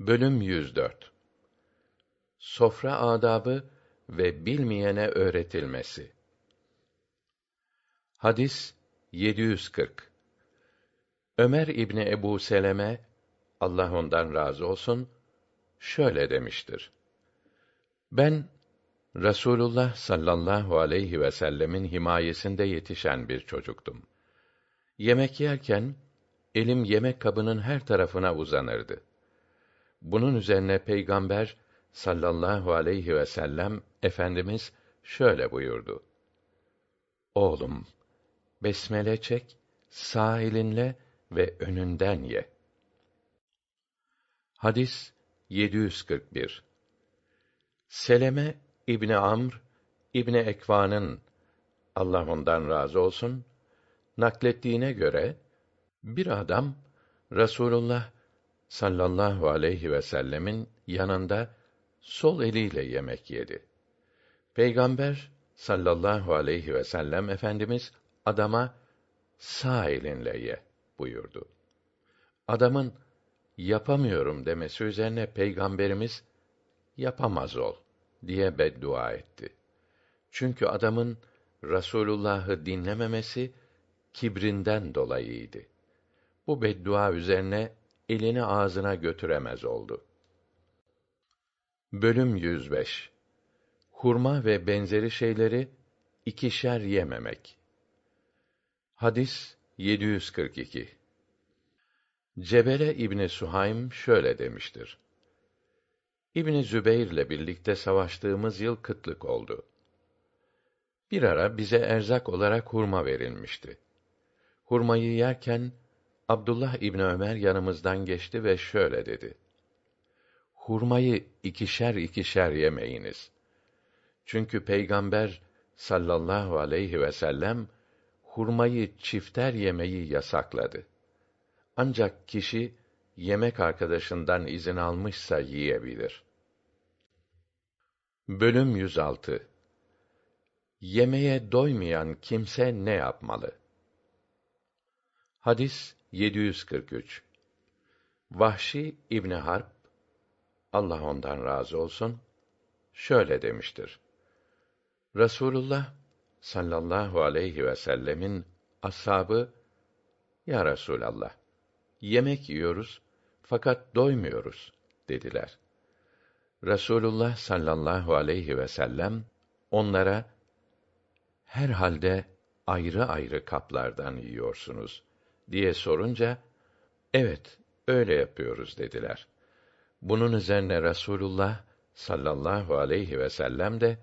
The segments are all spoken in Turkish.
Bölüm 104 Sofra adabı ve bilmeyene öğretilmesi. Hadis 740 Ömer İbni Ebu Seleme Allah ondan razı olsun şöyle demiştir. Ben Rasulullah sallallahu aleyhi ve sellemin himayesinde yetişen bir çocuktum. Yemek yerken elim yemek kabının her tarafına uzanırdı. Bunun üzerine Peygamber sallallahu aleyhi ve sellem efendimiz şöyle buyurdu. Oğlum, besmele çek, sağ elinle ve önünden ye. Hadis 741 Seleme İbni Amr İbni Ekvan'ın Allah ondan razı olsun naklettiğine göre bir adam Rasulullah sallallahu aleyhi ve sellemin yanında sol eliyle yemek yedi. Peygamber sallallahu aleyhi ve sellem efendimiz adama sağ elinle ye buyurdu. Adamın yapamıyorum demesi üzerine peygamberimiz yapamaz ol diye beddua etti. Çünkü adamın Rasulullah'ı dinlememesi kibrinden dolayıydı. Bu beddua üzerine elini ağzına götüremez oldu. Bölüm 105 Hurma ve benzeri şeyleri ikişer yememek. Hadis 742 Cebele İbni Suhaym şöyle demiştir. İbni Zübeyr'le birlikte savaştığımız yıl kıtlık oldu. Bir ara bize erzak olarak hurma verilmişti. Hurmayı yerken Abdullah İbni Ömer yanımızdan geçti ve şöyle dedi: Hurmayı ikişer ikişer yemeyiniz. Çünkü Peygamber sallallahu aleyhi ve sellem hurmayı çifter yemeyi yasakladı. Ancak kişi yemek arkadaşından izin almışsa yiyebilir. Bölüm 106 Yemeğe doymayan kimse ne yapmalı? Hadis 743 Vahşi İbni Harp Allah ondan razı olsun şöyle demiştir. Rasulullah sallallahu aleyhi ve sellemin ashabı Ya Resulallah yemek yiyoruz fakat doymuyoruz dediler. Rasulullah sallallahu aleyhi ve sellem onlara herhalde ayrı ayrı kaplardan yiyorsunuz diye sorunca evet öyle yapıyoruz dediler. Bunun üzerine Rasulullah sallallahu aleyhi ve sellem de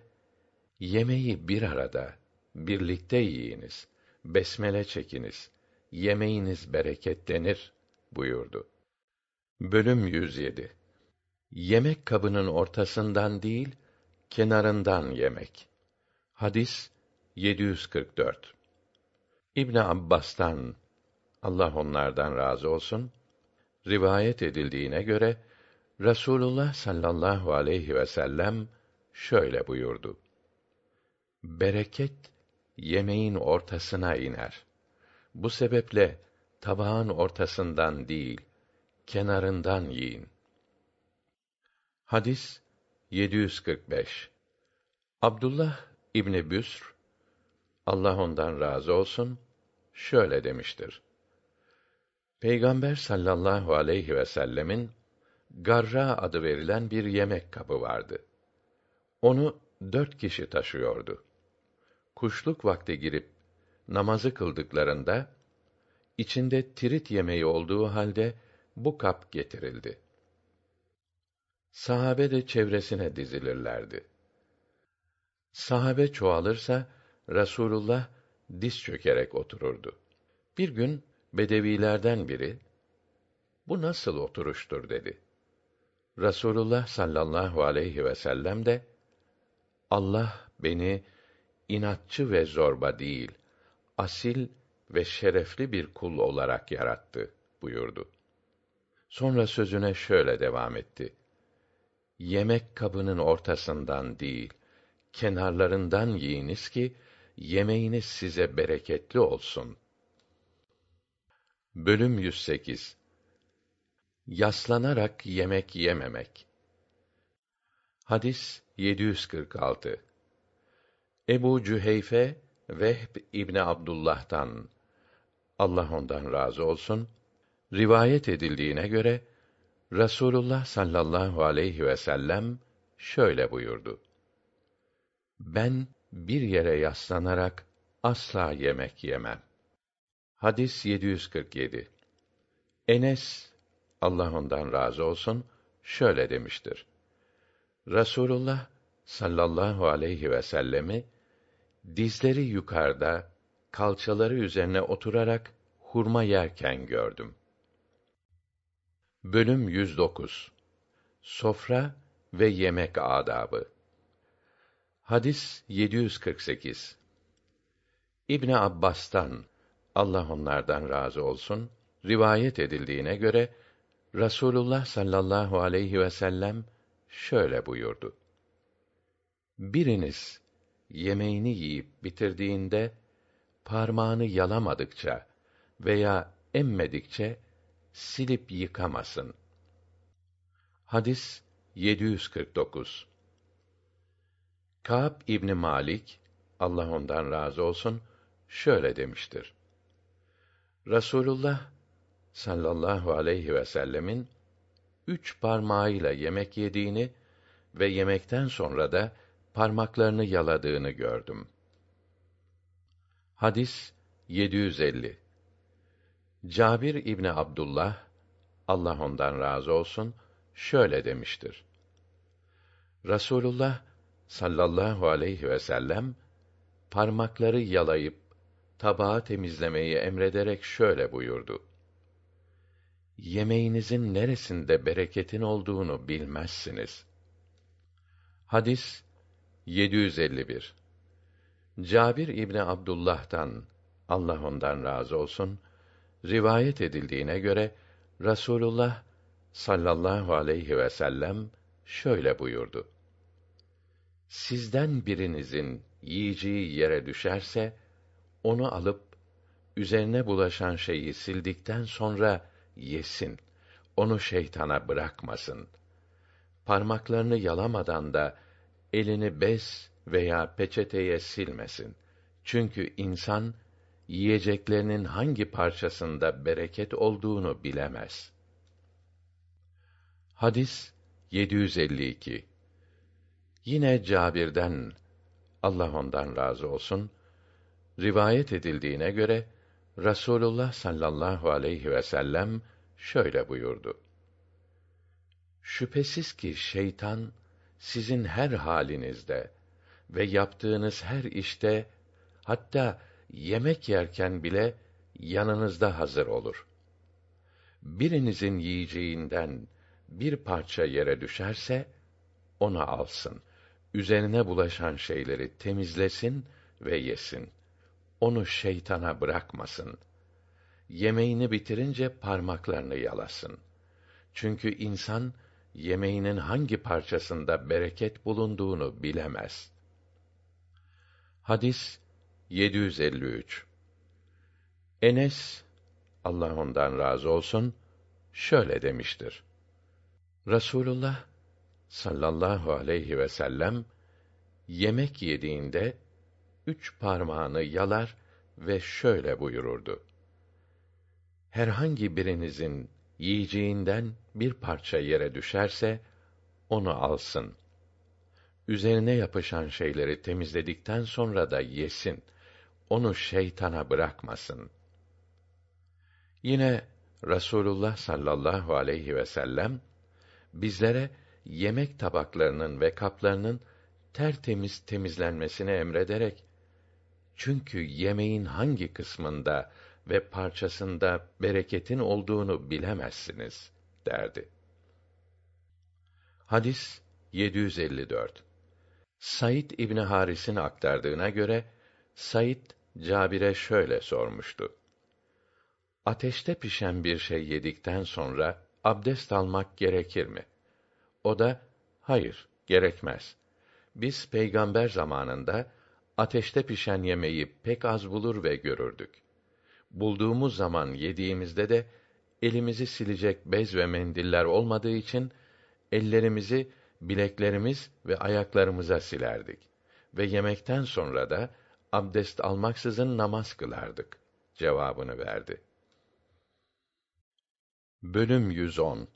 yemeği bir arada birlikte yiyiniz. Besmele çekiniz. Yemeğiniz bereketlenir buyurdu. Bölüm 107 Yemek kabının ortasından değil, kenarından yemek. Hadis 744 İbn Abbas'tan Allah onlardan razı olsun rivayet edildiğine göre Rasulullah sallallahu aleyhi ve sellem şöyle buyurdu. Bereket yemeğin ortasına iner. Bu sebeple tabağın ortasından değil, kenarından yiyin. Hadis 745 Abdullah İbni Büsr Allah ondan razı olsun şöyle demiştir. Peygamber sallallahu aleyhi ve sellemin garra adı verilen bir yemek kabı vardı. Onu dört kişi taşıyordu. Kuşluk vakti girip namazı kıldıklarında içinde tirit yemeği olduğu halde bu kap getirildi. Sahabe de çevresine dizilirlerdi. Sahabe çoğalırsa Rasulullah diz çökerek otururdu. Bir gün bedevilerden biri bu nasıl oturuştur dedi. Rasulullah sallallahu aleyhi ve sellem de Allah beni inatçı ve zorba değil, asil ve şerefli bir kul olarak yarattı buyurdu. Sonra sözüne şöyle devam etti. Yemek kabının ortasından değil, kenarlarından yiyiniz ki yemeğiniz size bereketli olsun. Bölüm 108 Yaslanarak yemek yememek. Hadis 746. Ebu Cüheyfe Vehb İbni Abdullah'tan Allah ondan razı olsun rivayet edildiğine göre Rasulullah sallallahu aleyhi ve sellem şöyle buyurdu. Ben bir yere yaslanarak asla yemek yemem. Hadis 747. Enes Allah ondan razı olsun şöyle demiştir. Rasulullah sallallahu aleyhi ve sellemi dizleri yukarıda, kalçaları üzerine oturarak hurma yerken gördüm. Bölüm 109 Sofra ve yemek adabı. Hadis 748. İbn Abbas'tan Allah onlardan razı olsun rivayet edildiğine göre Rasulullah sallallahu aleyhi ve sellem şöyle buyurdu. Biriniz yemeğini yiyip bitirdiğinde parmağını yalamadıkça veya emmedikçe silip yıkamasın. Hadis 749. Kâb İbni Malik Allah ondan razı olsun şöyle demiştir. Rasulullah sallallahu aleyhi ve sellemin üç parmağıyla yemek yediğini ve yemekten sonra da parmaklarını yaladığını gördüm. Hadis 750. Cabir İbni Abdullah Allah ondan razı olsun şöyle demiştir. Rasulullah sallallahu aleyhi ve sellem parmakları yalayıp tabağı temizlemeyi emrederek şöyle buyurdu. Yemeğinizin neresinde bereketin olduğunu bilmezsiniz. Hadis 751 Cabir İbni Abdullah'tan Allah ondan razı olsun rivayet edildiğine göre Rasulullah sallallahu aleyhi ve sellem şöyle buyurdu. Sizden birinizin yiyeceği yere düşerse onu alıp üzerine bulaşan şeyi sildikten sonra yesin. Onu şeytana bırakmasın. Parmaklarını yalamadan da elini bez veya peçeteye silmesin. Çünkü insan yiyeceklerinin hangi parçasında bereket olduğunu bilemez. Hadis 752 Yine Cabir'den Allah ondan razı olsun rivayet edildiğine göre Rasulullah sallallahu aleyhi ve sellem şöyle buyurdu. Şüphesiz ki şeytan sizin her halinizde ve yaptığınız her işte hatta yemek yerken bile yanınızda hazır olur. Birinizin yiyeceğinden bir parça yere düşerse onu alsın. Üzerine bulaşan şeyleri temizlesin ve yesin. Onu şeytana bırakmasın. Yemeğini bitirince parmaklarını yalasın. Çünkü insan yemeğinin hangi parçasında bereket bulunduğunu bilemez. Hadis 753 Enes Allah ondan razı olsun şöyle demiştir. Rasulullah sallallahu aleyhi ve sellem yemek yediğinde üç parmağını yalar ve şöyle buyururdu. Herhangi birinizin yiyeceğinden bir parça yere düşerse onu alsın. Üzerine yapışan şeyleri temizledikten sonra da yesin. Onu şeytana bırakmasın. Yine Rasulullah sallallahu aleyhi ve sellem bizlere yemek tabaklarının ve kaplarının tertemiz temizlenmesini emrederek çünkü yemeğin hangi kısmında ve parçasında bereketin olduğunu bilemezsiniz derdi. Hadis 754. Said İbni Haris'in aktardığına göre Said Cabir'e şöyle sormuştu. Ateşte pişen bir şey yedikten sonra abdest almak gerekir mi? O da hayır, gerekmez. Biz peygamber zamanında ateşte pişen yemeği pek az bulur ve görürdük. Bulduğumuz zaman yediğimizde de elimizi silecek bez ve mendiller olmadığı için ellerimizi bileklerimiz ve ayaklarımıza silerdik ve yemekten sonra da abdest almaksızın namaz kılardık cevabını verdi. Bölüm 110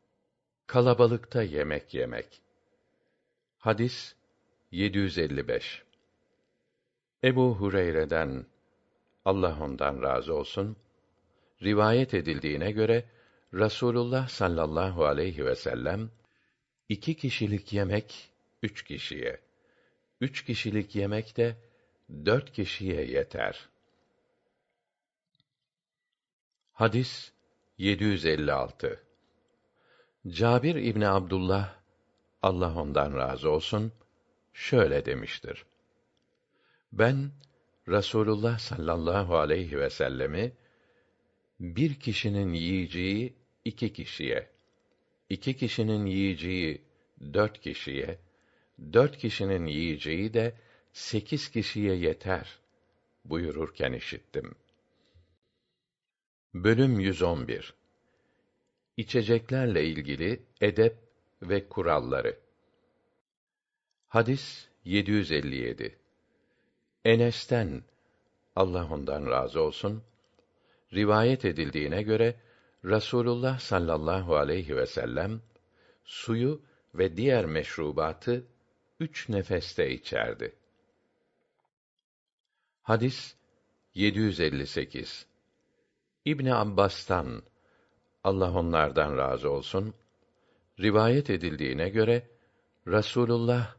Kalabalıkta yemek yemek. Hadis 755. Ebu Hureyre'den Allah ondan razı olsun rivayet edildiğine göre Rasulullah sallallahu aleyhi ve sellem iki kişilik yemek üç kişiye, üç kişilik yemek de dört kişiye yeter. Hadis 756 Cabir İbni Abdullah Allah ondan razı olsun şöyle demiştir. Ben Rasulullah sallallahu aleyhi ve sellemi bir kişinin yiyeceği iki kişiye, iki kişinin yiyeceği dört kişiye, dört kişinin yiyeceği de sekiz kişiye yeter buyururken işittim. Bölüm 111 İçeceklerle ilgili edep ve kuralları. Hadis 757. Enes'ten Allah ondan razı olsun rivayet edildiğine göre Rasulullah sallallahu aleyhi ve sellem suyu ve diğer meşrubatı üç nefeste içerdi. Hadis 758. İbni Abbas'tan Allah onlardan razı olsun rivayet edildiğine göre Rasulullah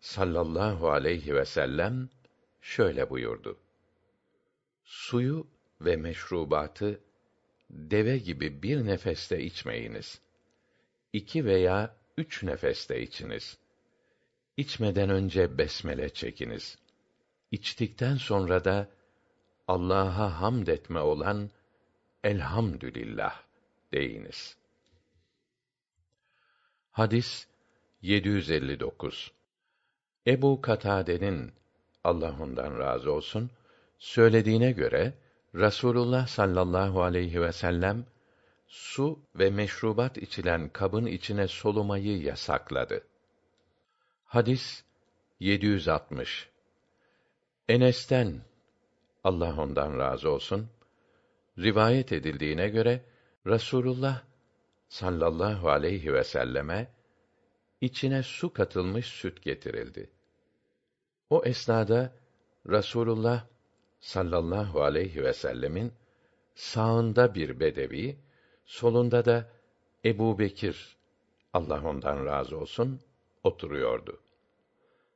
sallallahu aleyhi ve sellem şöyle buyurdu. Suyu ve meşrubatı deve gibi bir nefeste içmeyiniz. İki veya üç nefeste içiniz. İçmeden önce besmele çekiniz. İçtikten sonra da Allah'a hamd etme olan elhamdülillah deyiniz. Hadis 759 Ebu Katade'nin Allah ondan razı olsun söylediğine göre Rasulullah sallallahu aleyhi ve sellem su ve meşrubat içilen kabın içine solumayı yasakladı. Hadis 760 Enes'ten Allah ondan razı olsun rivayet edildiğine göre Rasulullah sallallahu aleyhi ve selleme içine su katılmış süt getirildi. O esnada Rasulullah sallallahu aleyhi ve sellemin sağında bir bedevi, solunda da Ebu Bekir, Allah ondan razı olsun, oturuyordu.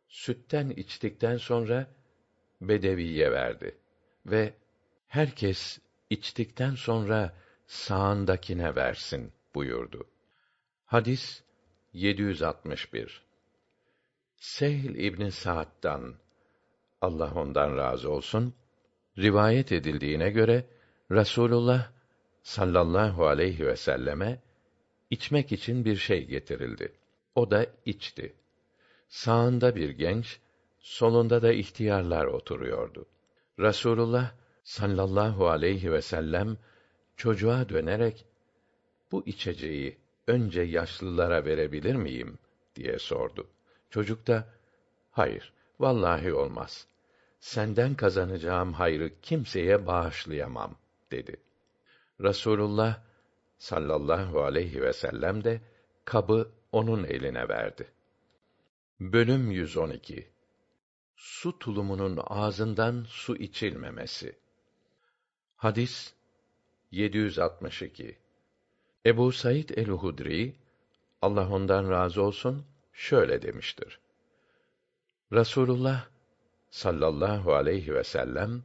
Sütten içtikten sonra bedeviye verdi ve herkes içtikten sonra sağındakine versin buyurdu. Hadis 761 Sehl İbn Sa'd'dan Allah ondan razı olsun rivayet edildiğine göre Rasulullah sallallahu aleyhi ve selleme içmek için bir şey getirildi. O da içti. Sağında bir genç, solunda da ihtiyarlar oturuyordu. Rasulullah sallallahu aleyhi ve sellem çocuğa dönerek bu içeceği önce yaşlılara verebilir miyim diye sordu. Çocuk da hayır vallahi olmaz. Senden kazanacağım hayrı kimseye bağışlayamam dedi. Rasulullah sallallahu aleyhi ve sellem de kabı onun eline verdi. Bölüm 112 Su tulumunun ağzından su içilmemesi. Hadis 762 Ebu Said el-Hudri Allah ondan razı olsun şöyle demiştir. Rasulullah sallallahu aleyhi ve sellem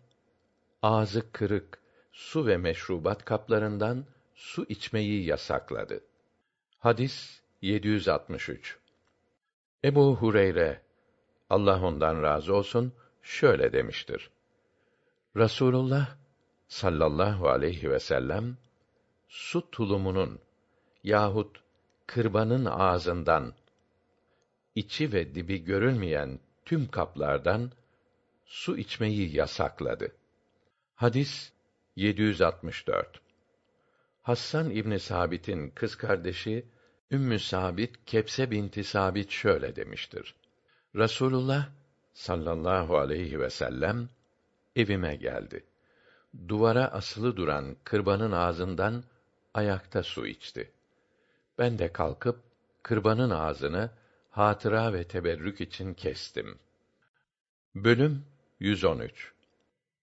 ağzı kırık su ve meşrubat kaplarından su içmeyi yasakladı. Hadis 763. Ebu Hureyre Allah ondan razı olsun şöyle demiştir. Rasulullah sallallahu aleyhi ve sellem su tulumunun yahut kırbanın ağzından içi ve dibi görülmeyen tüm kaplardan su içmeyi yasakladı. Hadis 764. Hassan İbni Sabit'in kız kardeşi Ümmü Sabit Kepse binti Sabit şöyle demiştir. Rasulullah sallallahu aleyhi ve sellem evime geldi. Duvara asılı duran kırbanın ağzından ayakta su içti. Ben de kalkıp kırbanın ağzını hatıra ve teberrük için kestim. Bölüm 113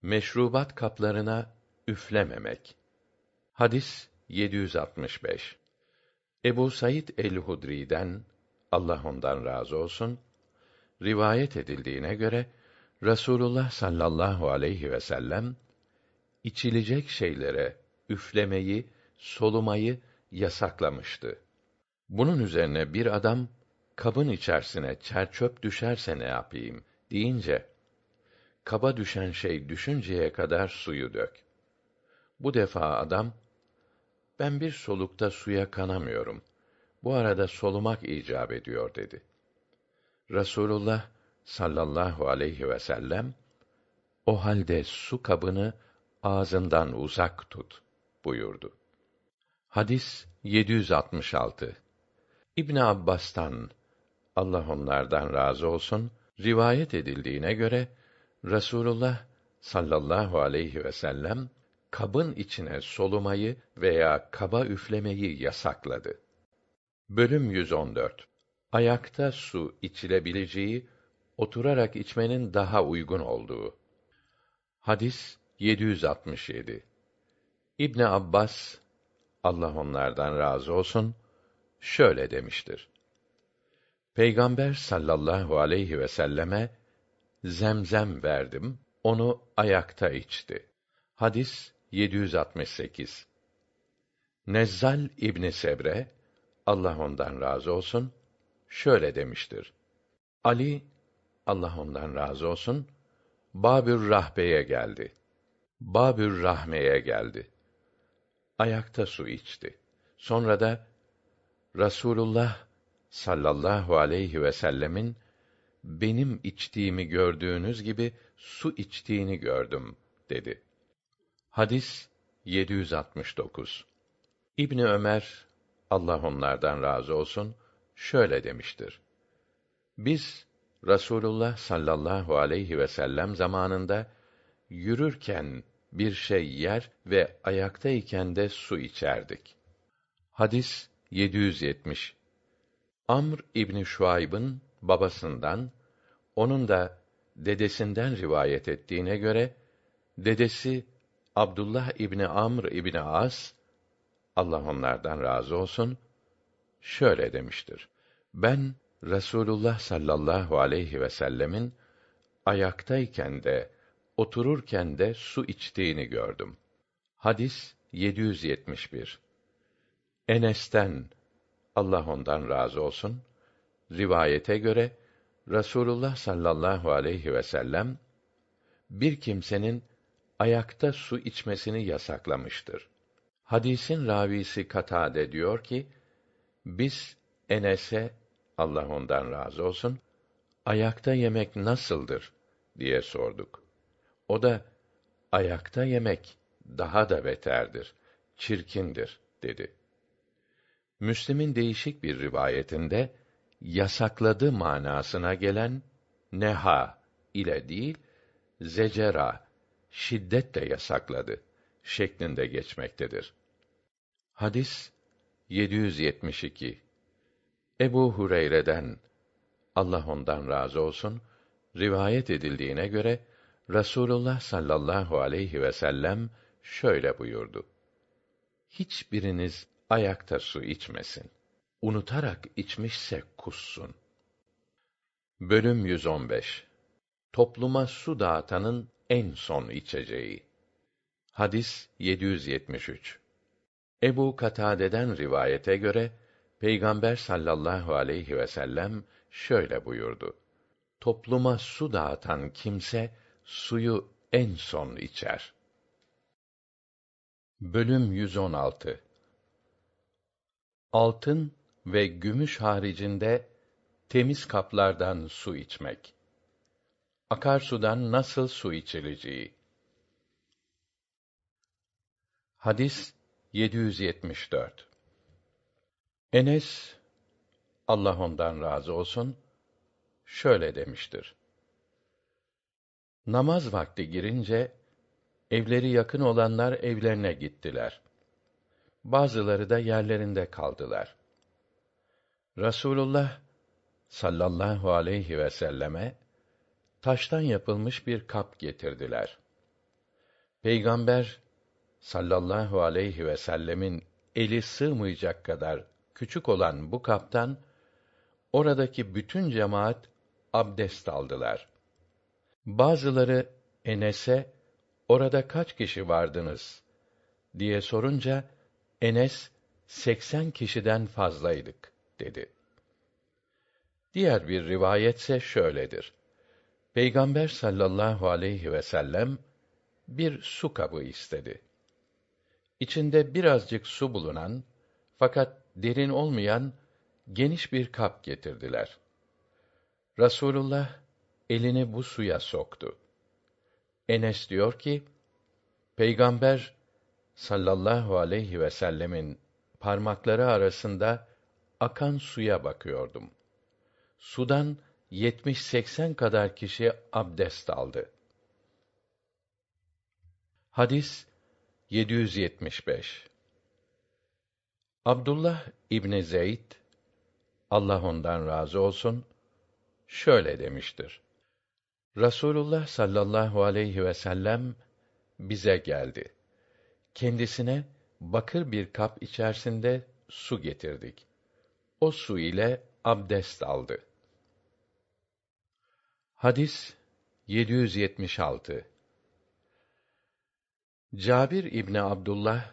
Meşrubat kaplarına üflememek. Hadis 765. Ebu Said el-Hudri'den Allah ondan razı olsun rivayet edildiğine göre Rasulullah sallallahu aleyhi ve sellem içilecek şeylere üflemeyi, solumayı yasaklamıştı. Bunun üzerine bir adam kabın içerisine çerçöp düşerse ne yapayım deyince kaba düşen şey düşünceye kadar suyu dök. Bu defa adam ben bir solukta suya kanamıyorum. Bu arada solumak icap ediyor dedi. Rasulullah sallallahu aleyhi ve sellem o halde su kabını ağzından uzak tut buyurdu. Hadis 766. İbn Abbas'tan Allah onlardan razı olsun rivayet edildiğine göre Rasulullah sallallahu aleyhi ve sellem kabın içine solumayı veya kaba üflemeyi yasakladı. Bölüm 114. Ayakta su içilebileceği, oturarak içmenin daha uygun olduğu. Hadis 767. İbn Abbas Allah onlardan razı olsun şöyle demiştir. Peygamber sallallahu aleyhi ve selleme zemzem verdim, onu ayakta içti. Hadis 768. Nezzal İbni Sebre Allah ondan razı olsun şöyle demiştir. Ali Allah ondan razı olsun Babür Rahbe'ye geldi. Babür Rahme'ye geldi. Ayakta su içti. Sonra da Rasulullah sallallahu aleyhi ve sellemin benim içtiğimi gördüğünüz gibi su içtiğini gördüm dedi. Hadis 769. İbni Ömer Allah onlardan razı olsun şöyle demiştir. Biz Rasulullah sallallahu aleyhi ve sellem zamanında yürürken bir şey yer ve ayaktayken de su içerdik. Hadis 770. Amr İbni Şuayb'ın babasından, onun da dedesinden rivayet ettiğine göre dedesi Abdullah İbni Amr İbni As Allah onlardan razı olsun şöyle demiştir. Ben Resulullah sallallahu aleyhi ve sellemin ayaktayken de otururken de su içtiğini gördüm. Hadis 771. Enes'ten Allah ondan razı olsun rivayete göre Rasulullah sallallahu aleyhi ve sellem bir kimsenin ayakta su içmesini yasaklamıştır. Hadisin ravisi Katade diyor ki, biz Enes'e Allah ondan razı olsun ayakta yemek nasıldır diye sorduk. O da ayakta yemek daha da beterdir, çirkindir dedi. Müslim'in değişik bir rivayetinde yasakladı manasına gelen neha ile değil zecera şiddetle yasakladı şeklinde geçmektedir. Hadis 772 Ebu Hureyre'den Allah ondan razı olsun rivayet edildiğine göre Rasulullah sallallahu aleyhi ve sellem şöyle buyurdu. Hiçbiriniz ayakta su içmesin. Unutarak içmişse kussun. Bölüm 115 Topluma su dağıtanın en son içeceği. Hadis 773. Ebu Katade'den rivayete göre Peygamber sallallahu aleyhi ve sellem şöyle buyurdu. Topluma su dağıtan kimse suyu en son içer. Bölüm 116 Altın ve gümüş haricinde temiz kaplardan su içmek. Akarsudan nasıl su içileceği. Hadis 774 Enes Allah ondan razı olsun şöyle demiştir. Namaz vakti girince evleri yakın olanlar evlerine gittiler. Bazıları da yerlerinde kaldılar. Rasulullah sallallahu aleyhi ve selleme taştan yapılmış bir kap getirdiler. Peygamber sallallahu aleyhi ve sellemin eli sığmayacak kadar küçük olan bu kaptan oradaki bütün cemaat abdest aldılar. Bazıları Enes'e orada kaç kişi vardınız diye sorunca Enes seksen kişiden fazlaydık dedi. Diğer bir rivayetse şöyledir. Peygamber sallallahu aleyhi ve sellem bir su kabı istedi. İçinde birazcık su bulunan fakat derin olmayan geniş bir kap getirdiler. Rasulullah elini bu suya soktu. Enes diyor ki, Peygamber sallallahu aleyhi ve sellemin parmakları arasında akan suya bakıyordum. Sudan yetmiş seksen kadar kişi abdest aldı. Hadis 775 Abdullah İbni Zeyd Allah ondan razı olsun şöyle demiştir. Rasulullah sallallahu aleyhi ve sellem bize geldi. Kendisine bakır bir kap içerisinde su getirdik. O su ile abdest aldı. Hadis 776 Cabir İbni Abdullah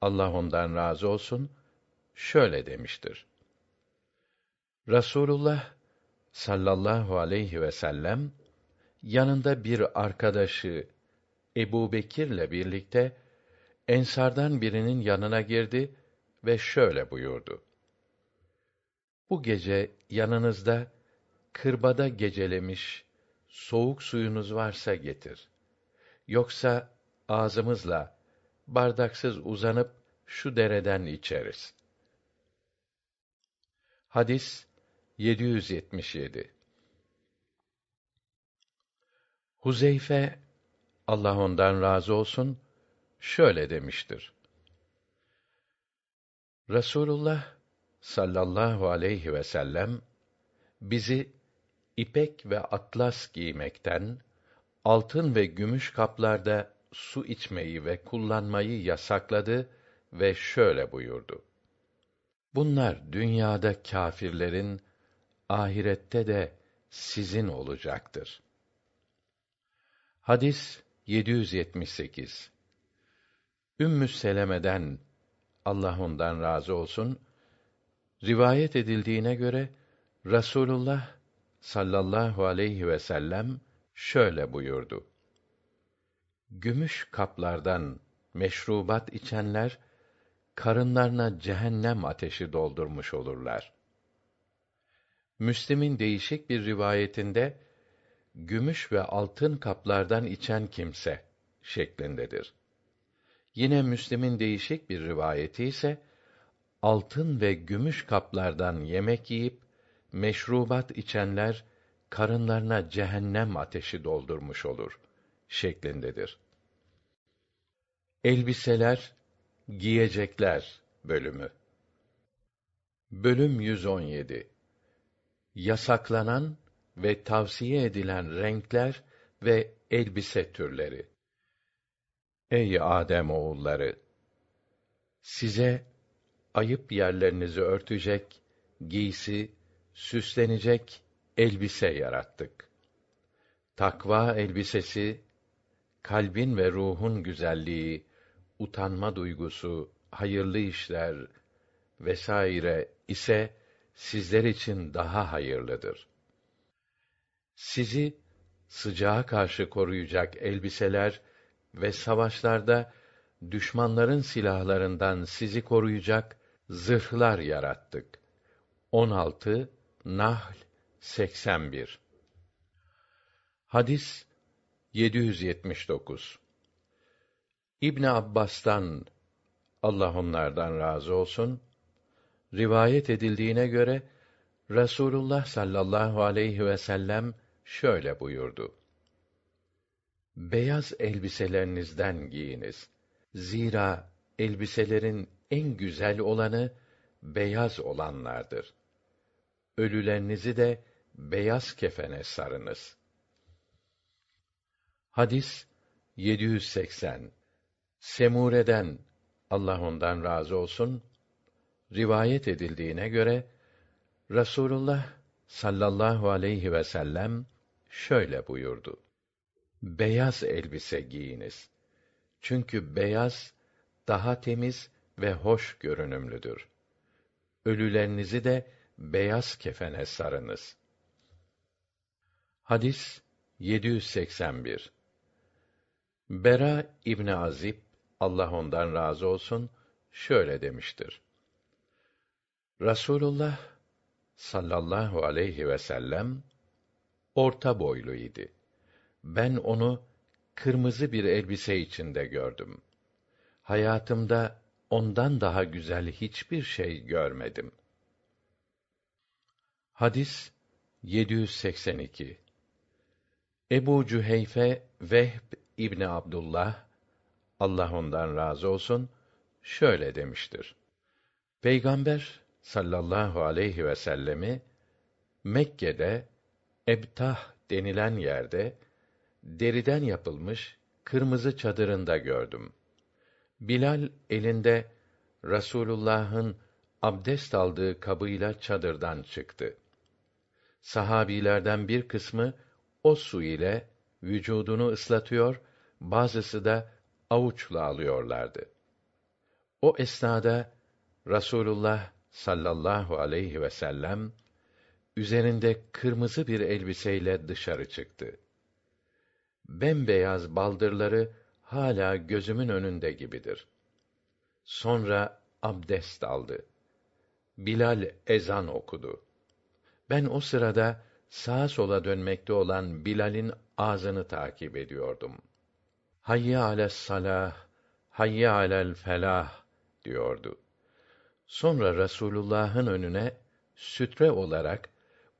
Allah ondan razı olsun şöyle demiştir. Rasulullah sallallahu aleyhi ve sellem yanında bir arkadaşı Ebu Bekir'le birlikte ensardan birinin yanına girdi ve şöyle buyurdu. Bu gece yanınızda kırbada gecelemiş soğuk suyunuz varsa getir. Yoksa ağzımızla bardaksız uzanıp şu dereden içeriz. Hadis 777 Huzeyfe Allah ondan razı olsun şöyle demiştir. Rasulullah sallallahu aleyhi ve sellem bizi ipek ve atlas giymekten, altın ve gümüş kaplarda su içmeyi ve kullanmayı yasakladı ve şöyle buyurdu. Bunlar dünyada kâfirlerin, ahirette de sizin olacaktır. Hadis 778 Ümmü Seleme'den Allah ondan razı olsun rivayet edildiğine göre Rasulullah sallallahu aleyhi ve sellem şöyle buyurdu. Gümüş kaplardan meşrubat içenler karınlarına cehennem ateşi doldurmuş olurlar. Müslim'in değişik bir rivayetinde gümüş ve altın kaplardan içen kimse şeklindedir. Yine Müslim'in değişik bir rivayeti ise altın ve gümüş kaplardan yemek yiyip meşrubat içenler karınlarına cehennem ateşi doldurmuş olur şeklindedir. Elbiseler, giyecekler bölümü. Bölüm 117. Yasaklanan ve tavsiye edilen renkler ve elbise türleri. Ey Adem oğulları! Size ayıp yerlerinizi örtecek giysi, süslenecek elbise yarattık. Takva elbisesi kalbin ve ruhun güzelliği, utanma duygusu, hayırlı işler vesaire ise sizler için daha hayırlıdır. Sizi sıcağa karşı koruyacak elbiseler ve savaşlarda düşmanların silahlarından sizi koruyacak zırhlar yarattık. 16 Nahl 81 Hadis 779 İbn Abbas'tan Allah onlardan razı olsun rivayet edildiğine göre Rasulullah sallallahu aleyhi ve sellem şöyle buyurdu. Beyaz elbiselerinizden giyiniz. Zira elbiselerin en güzel olanı beyaz olanlardır. Ölülerinizi de beyaz kefene sarınız. Hadis 780 Semure'den Allah ondan razı olsun rivayet edildiğine göre Rasulullah sallallahu aleyhi ve sellem şöyle buyurdu. Beyaz elbise giyiniz. Çünkü beyaz daha temiz ve hoş görünümlüdür. Ölülerinizi de beyaz kefene sarınız. Hadis 781 Bera İbni Azib Allah ondan razı olsun şöyle demiştir. Rasulullah sallallahu aleyhi ve sellem orta boyluydu. Ben onu kırmızı bir elbise içinde gördüm. Hayatımda ondan daha güzel hiçbir şey görmedim. Hadis 782 Ebu Cüheyfe Vehb İbni Abdullah Allah ondan razı olsun şöyle demiştir. Peygamber sallallahu aleyhi ve sellemi Mekke'de Ebtah denilen yerde deriden yapılmış kırmızı çadırında gördüm. Bilal elinde Rasulullah'ın abdest aldığı kabıyla çadırdan çıktı. Sahabilerden bir kısmı o su ile vücudunu ıslatıyor, bazısı da avuçla alıyorlardı. O esnada Rasulullah sallallahu aleyhi ve sellem üzerinde kırmızı bir elbiseyle dışarı çıktı. Bembeyaz baldırları hala gözümün önünde gibidir. Sonra abdest aldı. Bilal ezan okudu. Ben o sırada sağa sola dönmekte olan Bilal'in ağzını takip ediyordum. Hayye ales salah, hayye alel felah diyordu. Sonra Resulullah'ın önüne sütre olarak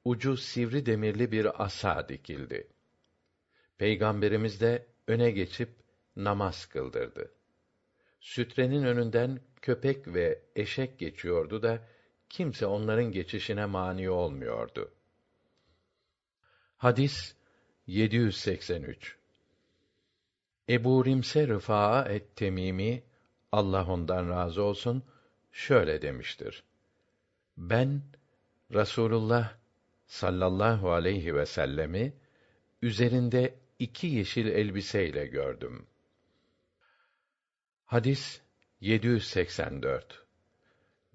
ucu sivri demirli bir asa dikildi. Peygamberimiz de öne geçip namaz kıldırdı. Sütrenin önünden köpek ve eşek geçiyordu da kimse onların geçişine mani olmuyordu. Hadis 783 Ebu Rimse Rıfa'a et-Temimi Allah ondan razı olsun şöyle demiştir. Ben Rasulullah sallallahu aleyhi ve sellemi üzerinde iki yeşil elbiseyle gördüm. Hadis 784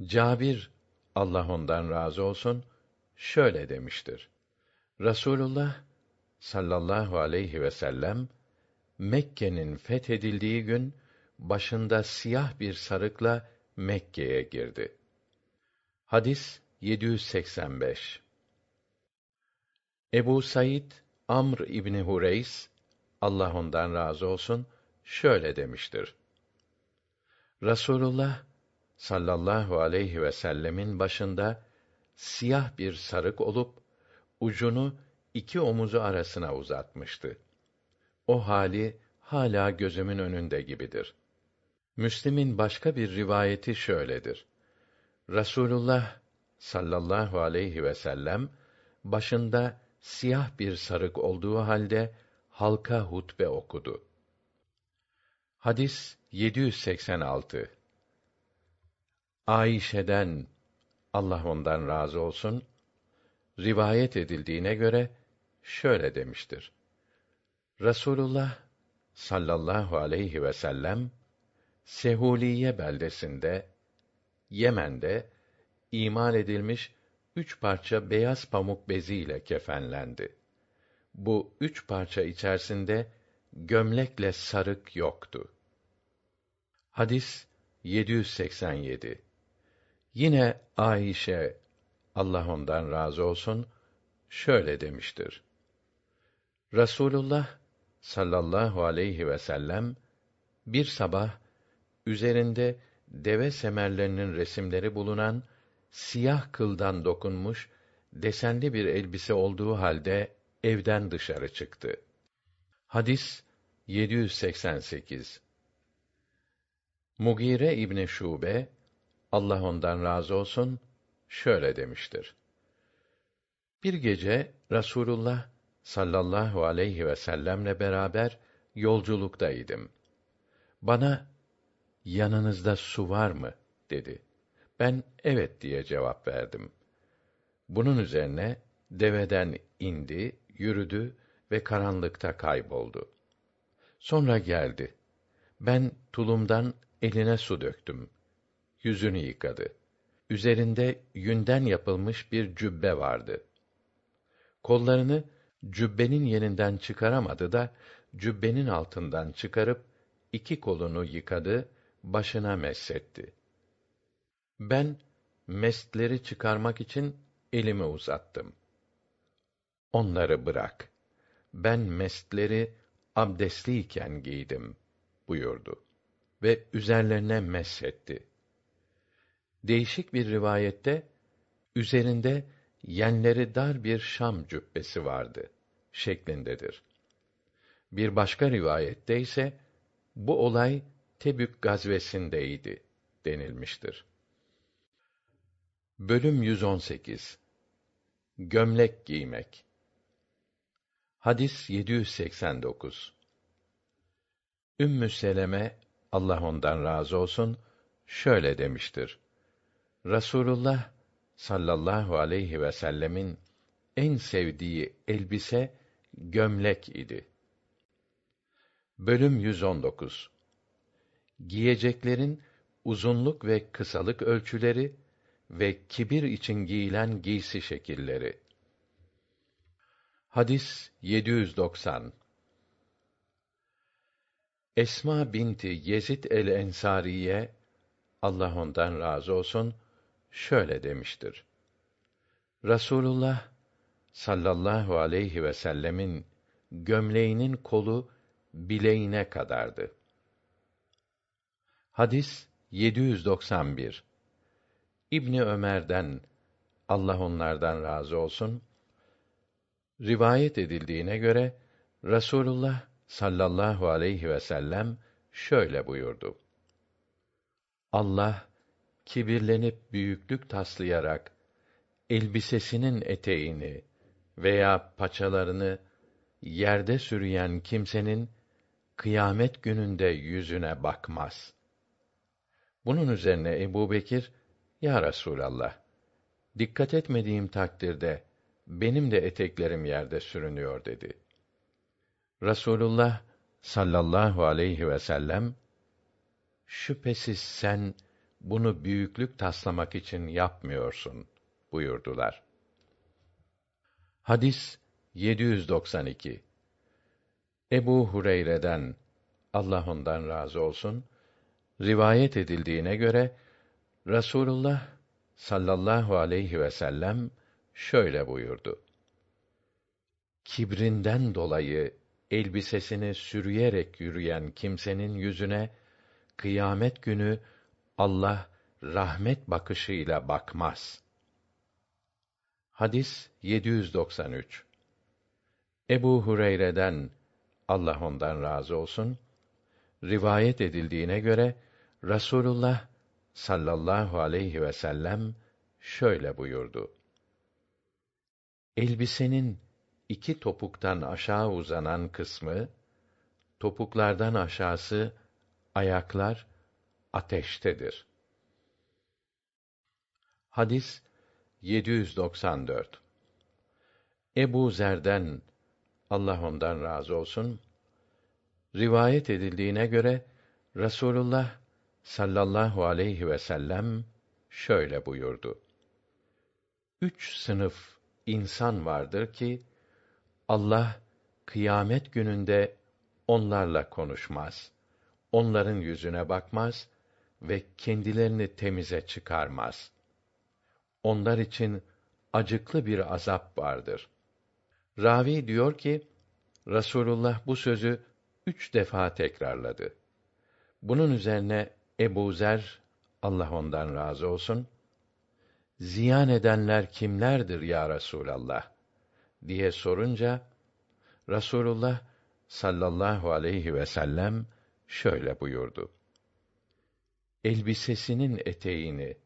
Cabir Allah ondan razı olsun şöyle demiştir. Rasulullah sallallahu aleyhi ve sellem Mekke'nin fethedildiği gün başında siyah bir sarıkla Mekke'ye girdi. Hadis 785 Ebu Said Amr İbni Hureys Allah ondan razı olsun şöyle demiştir. Rasulullah sallallahu aleyhi ve sellemin başında siyah bir sarık olup ucunu iki omuzu arasına uzatmıştı. O hali hala gözümün önünde gibidir. Müslim'in başka bir rivayeti şöyledir. Rasulullah sallallahu aleyhi ve sellem başında siyah bir sarık olduğu halde halka hutbe okudu. Hadis 786 Ayşe'den Allah ondan razı olsun rivayet edildiğine göre şöyle demiştir. Rasulullah sallallahu aleyhi ve sellem Sehuliye beldesinde Yemen'de imal edilmiş üç parça beyaz pamuk beziyle kefenlendi. Bu üç parça içerisinde gömlekle sarık yoktu. Hadis 787 Yine Ayşe Allah ondan razı olsun şöyle demiştir. Rasulullah sallallahu aleyhi ve sellem bir sabah üzerinde deve semerlerinin resimleri bulunan siyah kıldan dokunmuş desenli bir elbise olduğu halde evden dışarı çıktı. Hadis 788 Mugire İbni Şube Allah ondan razı olsun şöyle demiştir. Bir gece Rasulullah sallallahu aleyhi ve sellemle beraber yolculuktaydım. Bana yanınızda su var mı dedi. Ben evet diye cevap verdim. Bunun üzerine deveden indi, yürüdü ve karanlıkta kayboldu. Sonra geldi. Ben tulumdan eline su döktüm. Yüzünü yıkadı. Üzerinde yünden yapılmış bir cübbe vardı. Kollarını cübbenin yerinden çıkaramadı da cübbenin altından çıkarıp iki kolunu yıkadı, başına messetti. Ben mestleri çıkarmak için elimi uzattım. Onları bırak. Ben mestleri abdestliyken giydim buyurdu ve üzerlerine meshetti. Değişik bir rivayette üzerinde yenleri dar bir şam cübbesi vardı şeklindedir. Bir başka rivayette ise bu olay Tebük gazvesindeydi denilmiştir. Bölüm 118 Gömlek giymek Hadis 789 Ümmü Seleme Allah ondan razı olsun şöyle demiştir. Rasulullah sallallahu aleyhi ve sellemin en sevdiği elbise gömlek idi. Bölüm 119 Giyeceklerin uzunluk ve kısalık ölçüleri ve kibir için giyilen giysi şekilleri. Hadis 790 Esma binti Yezid el-Ensariye Allah ondan razı olsun şöyle demiştir. Rasulullah sallallahu aleyhi ve sellemin gömleğinin kolu bileğine kadardı. Hadis 791 İbni Ömer'den Allah onlardan razı olsun rivayet edildiğine göre Rasulullah sallallahu aleyhi ve sellem şöyle buyurdu. Allah kibirlenip büyüklük taslayarak elbisesinin eteğini veya paçalarını yerde sürüyen kimsenin kıyamet gününde yüzüne bakmaz. Bunun üzerine Ebu Bekir, Ya Resûlallah, dikkat etmediğim takdirde benim de eteklerim yerde sürünüyor dedi. Rasulullah sallallahu aleyhi ve sellem şüphesiz sen bunu büyüklük taslamak için yapmıyorsun buyurdular. Hadis 792 Ebu Hureyre'den Allah ondan razı olsun rivayet edildiğine göre Rasulullah sallallahu aleyhi ve sellem şöyle buyurdu. Kibrinden dolayı elbisesini sürüyerek yürüyen kimsenin yüzüne kıyamet günü Allah rahmet bakışıyla bakmaz. Hadis 793 Ebu Hureyre'den Allah ondan razı olsun rivayet edildiğine göre Rasulullah sallallahu aleyhi ve sellem şöyle buyurdu. Elbisenin iki topuktan aşağı uzanan kısmı, topuklardan aşağısı, ayaklar ateştedir. Hadis 794 Ebu Zer'den Allah ondan razı olsun rivayet edildiğine göre Rasulullah sallallahu aleyhi ve sellem şöyle buyurdu. Üç sınıf insan vardır ki Allah kıyamet gününde onlarla konuşmaz. Onların yüzüne bakmaz ve kendilerini temize çıkarmaz. Onlar için acıklı bir azap vardır. Ravi diyor ki, Rasulullah bu sözü üç defa tekrarladı. Bunun üzerine Ebu Zer, Allah ondan razı olsun, ziyan edenler kimlerdir ya Resulallah diye sorunca Rasulullah sallallahu aleyhi ve sellem şöyle buyurdu. Elbisesinin eteğini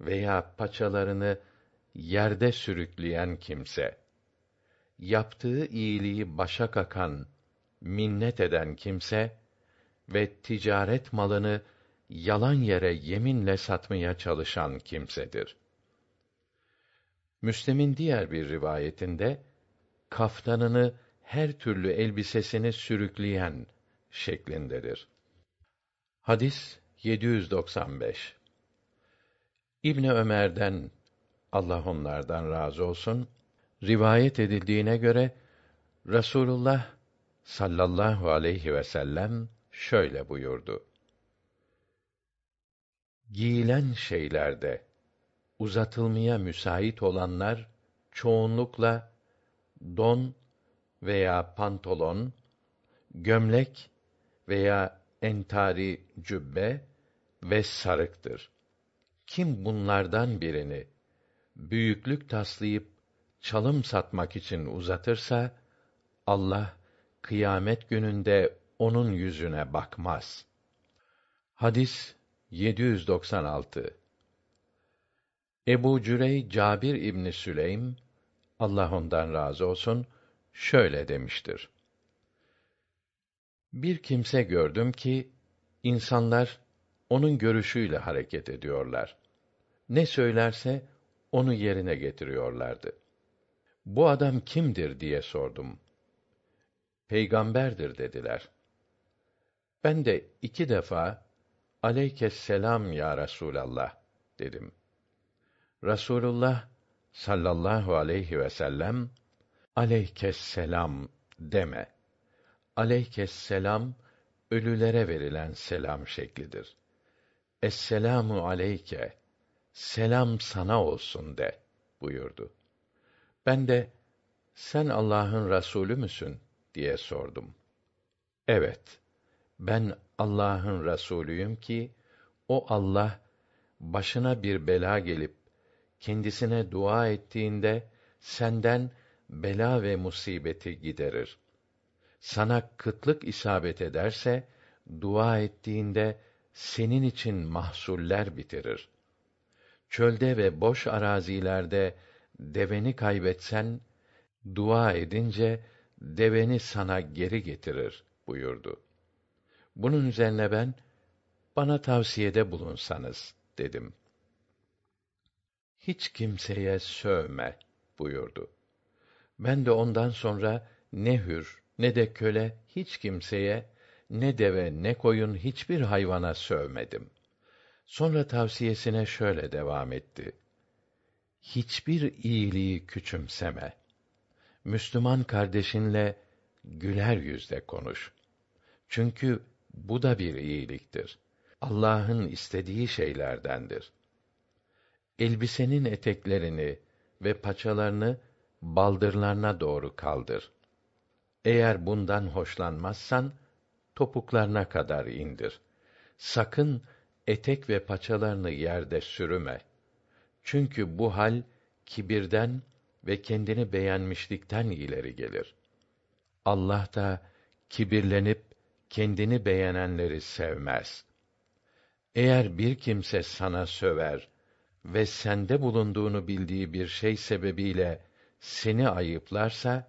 veya paçalarını yerde sürükleyen kimse, yaptığı iyiliği başa kakan, minnet eden kimse ve ticaret malını yalan yere yeminle satmaya çalışan kimsedir. Müslim'in diğer bir rivayetinde kaftanını her türlü elbisesini sürükleyen şeklindedir. Hadis 795. İbni Ömer'den Allah onlardan razı olsun rivayet edildiğine göre Rasulullah sallallahu aleyhi ve sellem şöyle buyurdu. Giyilen şeylerde uzatılmaya müsait olanlar çoğunlukla don veya pantolon, gömlek veya entari cübbe ve sarıktır. Kim bunlardan birini büyüklük taslayıp çalım satmak için uzatırsa Allah kıyamet gününde onun yüzüne bakmaz. Hadis 796 Ebu Cürey Cabir İbni Süleym Allah ondan razı olsun şöyle demiştir. Bir kimse gördüm ki insanlar onun görüşüyle hareket ediyorlar. Ne söylerse onu yerine getiriyorlardı. Bu adam kimdir diye sordum. Peygamberdir dediler. Ben de iki defa Aleykes selam ya Resulallah dedim. Rasulullah sallallahu aleyhi ve sellem Aleykes selam deme. Aleykes selam ölülere verilen selam şeklidir. Esselamu aleyke selam sana olsun de buyurdu. Ben de sen Allah'ın Resulü müsün diye sordum. Evet, ben Allah'ın Resulüyüm ki o Allah başına bir bela gelip kendisine dua ettiğinde senden bela ve musibeti giderir. Sana kıtlık isabet ederse dua ettiğinde senin için mahsuller bitirir. Çölde ve boş arazilerde deveni kaybetsen dua edince deveni sana geri getirir buyurdu. Bunun üzerine ben bana tavsiyede bulunsanız dedim. Hiç kimseye sövme buyurdu. Ben de ondan sonra ne hür ne de köle hiç kimseye ne deve ne koyun hiçbir hayvana sövmedim. Sonra tavsiyesine şöyle devam etti. Hiçbir iyiliği küçümseme. Müslüman kardeşinle güler yüzle konuş. Çünkü bu da bir iyiliktir. Allah'ın istediği şeylerdendir. Elbisenin eteklerini ve paçalarını baldırlarına doğru kaldır. Eğer bundan hoşlanmazsan topuklarına kadar indir. Sakın etek ve paçalarını yerde sürüme. Çünkü bu hal kibirden ve kendini beğenmişlikten ileri gelir. Allah da kibirlenip kendini beğenenleri sevmez. Eğer bir kimse sana söver ve sende bulunduğunu bildiği bir şey sebebiyle seni ayıplarsa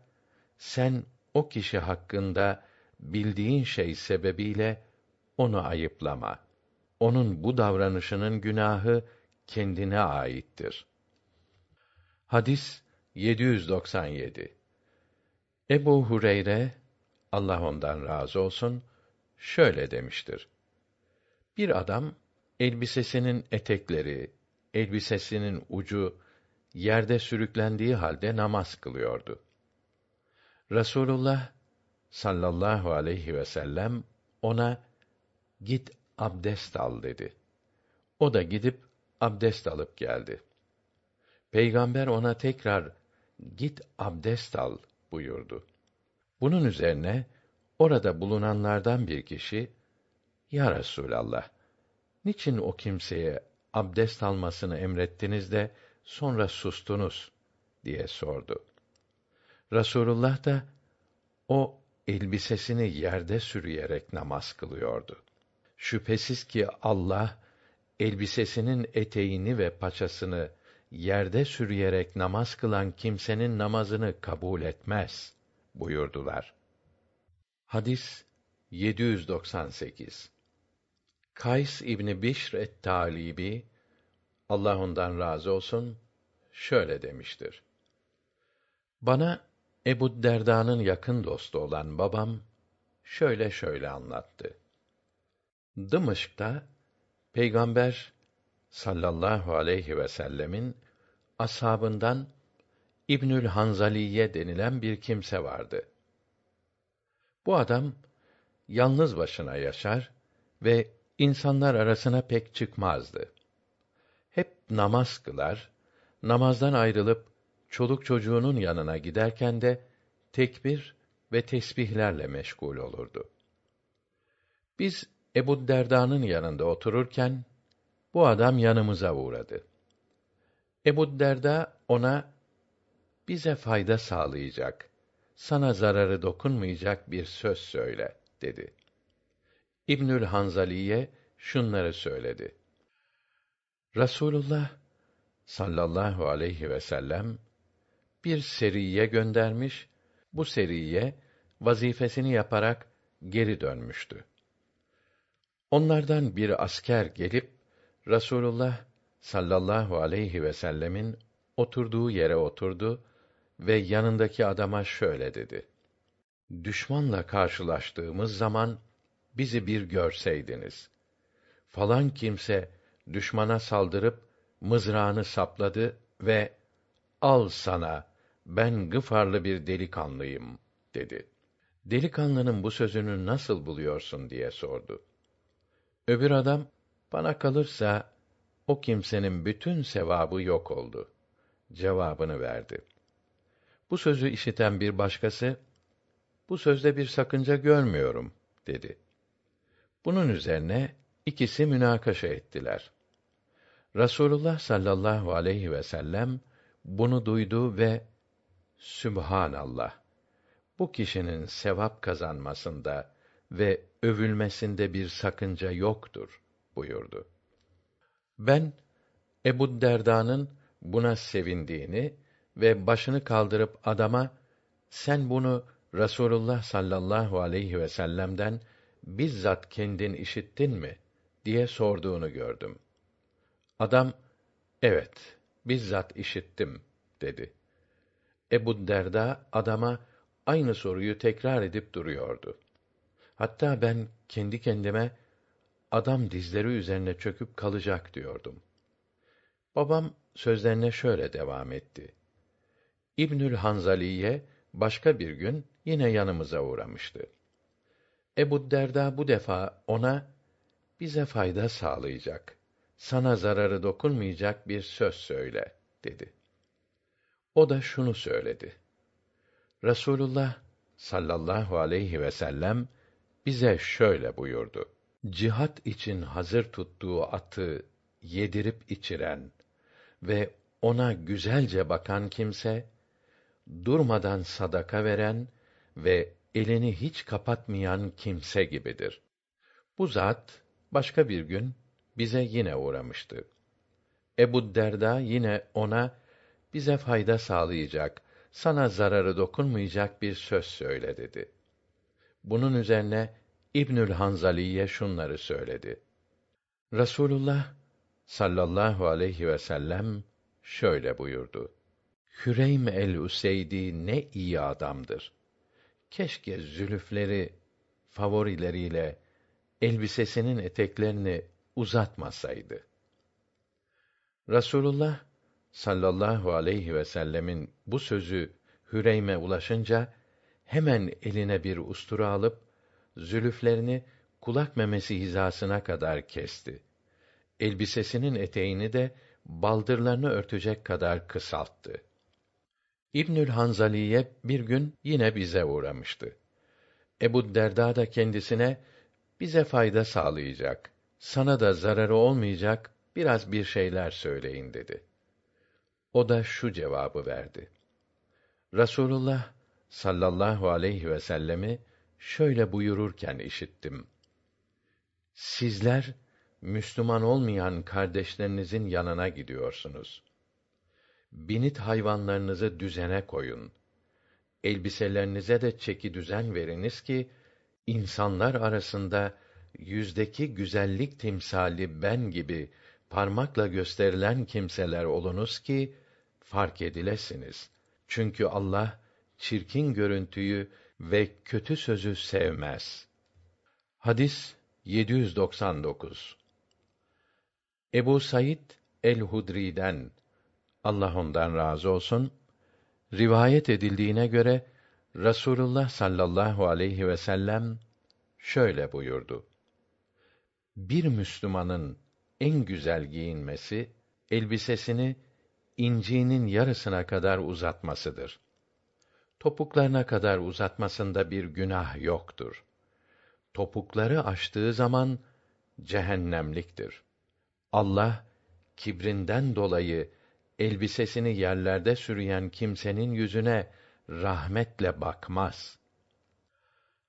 sen o kişi hakkında bildiğin şey sebebiyle onu ayıplama. Onun bu davranışının günahı kendine aittir. Hadis 797 Ebu Hureyre Allah ondan razı olsun şöyle demiştir. Bir adam elbisesinin etekleri, elbisesinin ucu yerde sürüklendiği halde namaz kılıyordu. Rasulullah sallallahu aleyhi ve sellem ona git abdest al dedi. O da gidip abdest alıp geldi. Peygamber ona tekrar git abdest al buyurdu. Bunun üzerine orada bulunanlardan bir kişi Ya Resulallah niçin o kimseye abdest almasını emrettiniz de sonra sustunuz diye sordu. Rasulullah da o elbisesini yerde sürüyerek namaz kılıyordu. Şüphesiz ki Allah elbisesinin eteğini ve paçasını yerde sürüyerek namaz kılan kimsenin namazını kabul etmez buyurdular. Hadis 798 Kays İbni Bişr et-Talibi Allah ondan razı olsun şöyle demiştir. Bana Ebu Derda'nın yakın dostu olan babam şöyle şöyle anlattı. Dımışk'ta Peygamber sallallahu aleyhi ve sellemin ashabından İbnül Hanzaliye denilen bir kimse vardı. Bu adam yalnız başına yaşar ve insanlar arasına pek çıkmazdı. Hep namaz kılar, namazdan ayrılıp çoluk çocuğunun yanına giderken de tekbir ve tesbihlerle meşgul olurdu. Biz Ebu Derda'nın yanında otururken bu adam yanımıza uğradı. Ebu Derda ona bize fayda sağlayacak, sana zararı dokunmayacak bir söz söyle dedi. İbnül Hanzaliye şunları söyledi. Rasulullah sallallahu aleyhi ve sellem bir seriye göndermiş, bu seriye vazifesini yaparak geri dönmüştü. Onlardan bir asker gelip Rasulullah sallallahu aleyhi ve sellemin oturduğu yere oturdu ve yanındaki adama şöyle dedi: Düşmanla karşılaştığımız zaman bizi bir görseydiniz. Falan kimse düşmana saldırıp mızrağını sapladı ve al sana ben gıfarlı bir delikanlıyım dedi. Delikanlının bu sözünü nasıl buluyorsun diye sordu. Öbür adam bana kalırsa o kimsenin bütün sevabı yok oldu cevabını verdi. Bu sözü işiten bir başkası bu sözde bir sakınca görmüyorum dedi. Bunun üzerine ikisi münakaşa ettiler. Rasulullah sallallahu aleyhi ve sellem bunu duydu ve Sübhanallah. Bu kişinin sevap kazanmasında ve övülmesinde bir sakınca yoktur buyurdu. Ben Ebu Derda'nın buna sevindiğini ve başını kaldırıp adama sen bunu Rasulullah sallallahu aleyhi ve sellem'den bizzat kendin işittin mi diye sorduğunu gördüm. Adam evet bizzat işittim dedi. Ebu Derda adama aynı soruyu tekrar edip duruyordu. Hatta ben kendi kendime adam dizleri üzerine çöküp kalacak diyordum. Babam sözlerine şöyle devam etti. İbnül Hanzaliye başka bir gün yine yanımıza uğramıştı. Ebu Derda bu defa ona bize fayda sağlayacak, sana zararı dokunmayacak bir söz söyle dedi. O da şunu söyledi. Resulullah sallallahu aleyhi ve sellem bize şöyle buyurdu. Cihat için hazır tuttuğu atı yedirip içiren ve ona güzelce bakan kimse durmadan sadaka veren ve elini hiç kapatmayan kimse gibidir. Bu zat başka bir gün bize yine uğramıştı. Ebu Derda yine ona bize fayda sağlayacak, sana zararı dokunmayacak bir söz söyle dedi. Bunun üzerine İbnül Hanzaliye şunları söyledi. Rasulullah sallallahu aleyhi ve sellem şöyle buyurdu. Hüreym el-Useydi ne iyi adamdır. Keşke zülüfleri favorileriyle elbisesinin eteklerini uzatmasaydı. Rasulullah sallallahu aleyhi ve sellemin bu sözü Hüreym'e ulaşınca hemen eline bir ustura alıp zülüflerini kulak memesi hizasına kadar kesti. Elbisesinin eteğini de baldırlarını örtecek kadar kısalttı. İbnül Hanzaliye bir gün yine bize uğramıştı. Ebu Derda da kendisine bize fayda sağlayacak, sana da zararı olmayacak biraz bir şeyler söyleyin dedi. O da şu cevabı verdi. Rasulullah sallallahu aleyhi ve sellemi şöyle buyururken işittim. Sizler Müslüman olmayan kardeşlerinizin yanına gidiyorsunuz. Binit hayvanlarınızı düzene koyun. Elbiselerinize de çeki düzen veriniz ki insanlar arasında yüzdeki güzellik timsali ben gibi parmakla gösterilen kimseler olunuz ki fark edilesiniz. Çünkü Allah çirkin görüntüyü ve kötü sözü sevmez. Hadis 799 Ebu Said el-Hudri'den Allah ondan razı olsun rivayet edildiğine göre Rasulullah sallallahu aleyhi ve sellem şöyle buyurdu. Bir Müslümanın en güzel giyinmesi elbisesini inciğinin yarısına kadar uzatmasıdır. Topuklarına kadar uzatmasında bir günah yoktur. Topukları aştığı zaman cehennemliktir. Allah kibrinden dolayı elbisesini yerlerde sürüyen kimsenin yüzüne rahmetle bakmaz.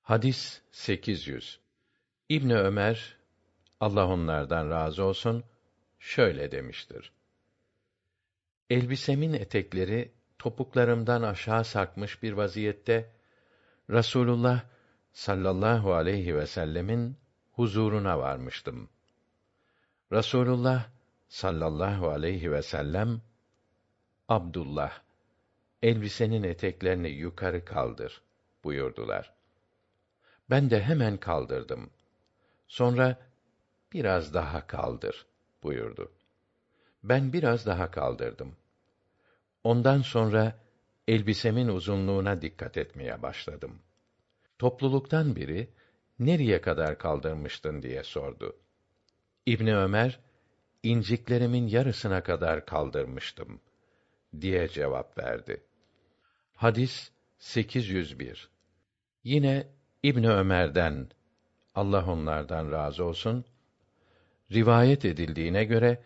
Hadis 800. İbn Ömer Allah onlardan razı olsun şöyle demiştir. Elbisemin etekleri topuklarımdan aşağı sarkmış bir vaziyette Rasulullah sallallahu aleyhi ve sellemin huzuruna varmıştım. Rasulullah sallallahu aleyhi ve sellem Abdullah elbisenin eteklerini yukarı kaldır buyurdular. Ben de hemen kaldırdım. Sonra biraz daha kaldır buyurdu. Ben biraz daha kaldırdım. Ondan sonra elbisemin uzunluğuna dikkat etmeye başladım. Topluluktan biri nereye kadar kaldırmıştın diye sordu. İbni Ömer inciklerimin yarısına kadar kaldırmıştım diye cevap verdi. Hadis 801. Yine İbn Ömer'den Allah onlardan razı olsun rivayet edildiğine göre